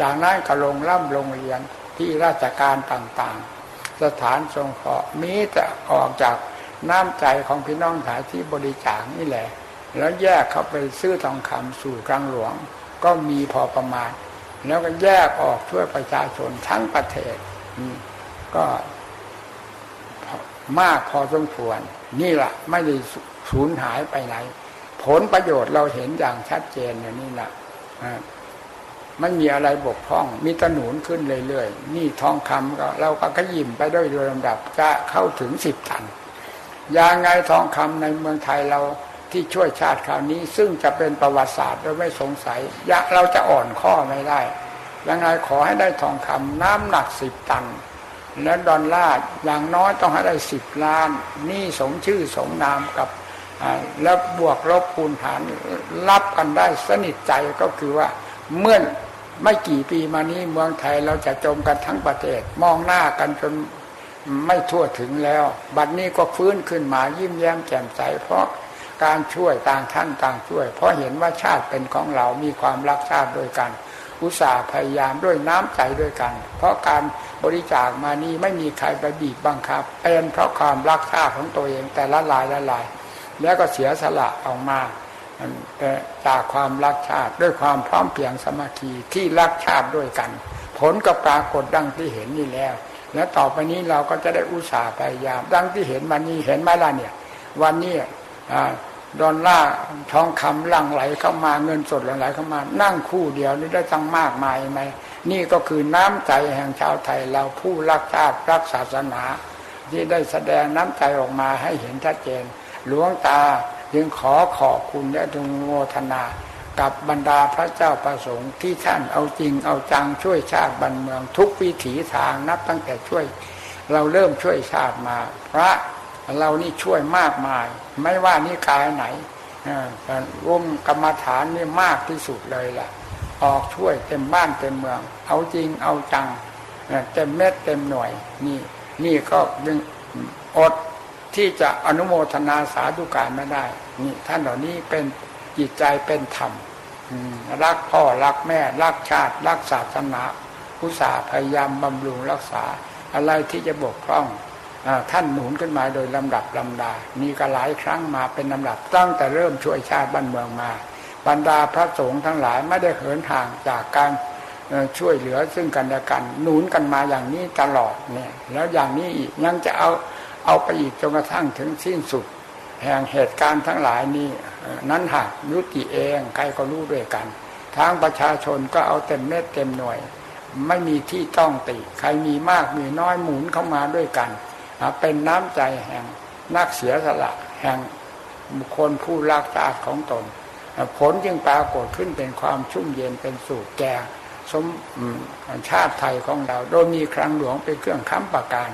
จากนั้นก็โรงร่ำโรงเรียนที่ราชการต่างๆ สถานสงเคราะห์มีแต่ออกจากน้ำใจของพี่น้องถ่ายที่บริจาคนี่แหละ แล้วแยกเขาไปซื้อทองคำสู่กลางหลวง ก็มีพอประมาณ แล้วก็แยกออกช่วยประชาชนทั้งประเทศก็มากพอสมควร นี่แหละไม่ได้สูญหายไปไหน ผลประโยชน์เราเห็นอย่างชัดเจนอย่างนี้แหละ ไม่มีอะไรบกพร่อง มีตนุนขึ้นเรื่อยๆนี่ทองคำก็เราก็ขยิมไปด้วยโดยลำดับจะเข้าถึงสิบตันยางไงทองคำในเมืองไทยเราที่ช่วยชาติคราวนี้ ซึ่งจะเป็นประวัติศาสตร์โดยไม่สงสัยยะเราจะอ่อนข้อไม่ได้ยังไงขอให้ได้ทองคำน้ำหนักสิบตัน และดอลลาร์อย่างน้อยต้องให้ได้สิบล้าน นี่สมชื่อสมนามกับแล้วบวกลบคูณหารรับกันได้สนิทใจก็คือว่าเมื่อ ไม่กี่ปีมานี้เมืองไทยเราจะจมกันทั้งประเทศ มองหน้ากันจนไม่ทั่วถึงแล้ว บัดนี้ก็ฟื้นขึ้นมายิ้มแย้มแจ่มใส เพราะการช่วยต่างท่านต่างช่วย เพราะเห็นว่าชาติเป็นของเรามีความรักชาติด้วยกัน อุตส่าห์พยายามด้วยน้ำใจด้วยกัน เพราะการบริจาคมานี้ไม่มีใครไปบีบบังคับเป็นเพราะความรักชาติของตัวเองแต่ละลายละลาย แล้วก็เสียสละออกมา จากความรักชาติด้วยความพร้อมเพียงสมาธิที่รักชาติด้วยกัน ผลก็ปรากฏดังที่เห็นนี่แล้ว และต่อไปนี้เราก็จะได้อุตส่าห์พยายาม ดังที่เห็นวันนี้เห็นไหมล่ะเนี่ย วันนี้ดอลลาร์ทองคำลังไหลเข้ามาเงินสดหลังไหลเข้ามา นั่งคู่เดียวนี่ได้ตั้งมากมายไหมนี่ก็คือน้ำใจแห่งชาวไทยเราผู้รักชาติรักศาสนา ที่ได้แสดงน้ำใจออกมาให้เห็นชัดเจนหลวงตา จึงขอขอบคุณและทุงโมทนากับบรรดาพระเจ้าประสงค์ที่ท่านเอาจริงเอาจังช่วยชาติบ้านเมือง ทุกวิถีทางนับตั้งแต่ช่วย เราเริ่มช่วยชาติมา พระเรานี่ช่วยมากมาย ไม่ว่านิกายไหนร่วมกรรมฐานนี่มากที่สุดเลยแหละออกช่วยเต็มบ้านเต็มเมือง เอาจริงเอาจังเต็มเม็ดเต็มหน่วยนี่ นี่ก็ยังอดที่จะอนุโมทนาสาธุการไม่ได้ นี่ท่านเหล่านี้เป็นจิตใจเป็นธรรมรักพ่อรักแม่ รักชาติ รักศาสนาผู้สาพยายามบำรุงรักษาอะไรที่จะบกพร่องท่านหนุนขึ้นมาโดยลำดับลำดา มีก็หลายครั้งมาเป็นลำดับตั้งแต่เริ่มช่วยชาติบ้านเมืองมา บรรดาพระสงฆ์ทั้งหลายไม่ได้เหินทางจากการช่วยเหลือซึ่งกันและกันหนุนกันมาอย่างนี้ตลอดเนี่ยแล้วอย่างนี้อีกยังจะเอาเอาไปอีกจนกระทั่งถึงสิ้นสุด แห่งเหตุการณ์ทั้งหลายนี้นั้นหากยุติเองใครก็รู้ด้วยกัน ทางประชาชนก็เอาเต็มเม็ดเต็มหน่วย ไม่มีที่ต้องติ ใครมีมากมีน้อยหมุนเข้ามาด้วยกัน เป็นน้ำใจแห่งนักเสียสละ แห่งบุคคลผู้รักชาติของตน ผลจึงปรากฏขึ้นเป็นความชุ่มเย็นเป็นสูตรแก่สมชาติไทยของเรา โดยมีครั้งหลวงเป็นเครื่องค้ำประการ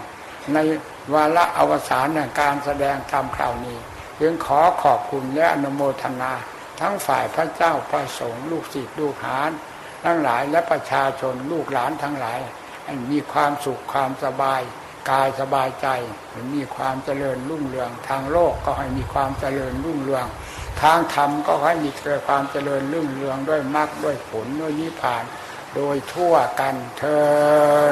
ในวาระอวสานการแสดงธรรมคราวนี้ จึงขอขอบคุณและอนุโมทนา ทั้งฝ่ายพระเจ้าพระสงฆ์ลูกศิษย์ลูกหาทั้งหลายและประชาชนลูกหลานทั้งหลายมีความสุขความสบาย กายสบายใจมีความเจริญรุ่งเรือง ทางโลกก็ให้มีความเจริญรุ่งเรือง ทางธรรมก็ให้มีเกิดความเจริญรุ่งเรืองด้วยมรรคด้วยผลด้วยนิพพาน โดยทั่วกันเธอ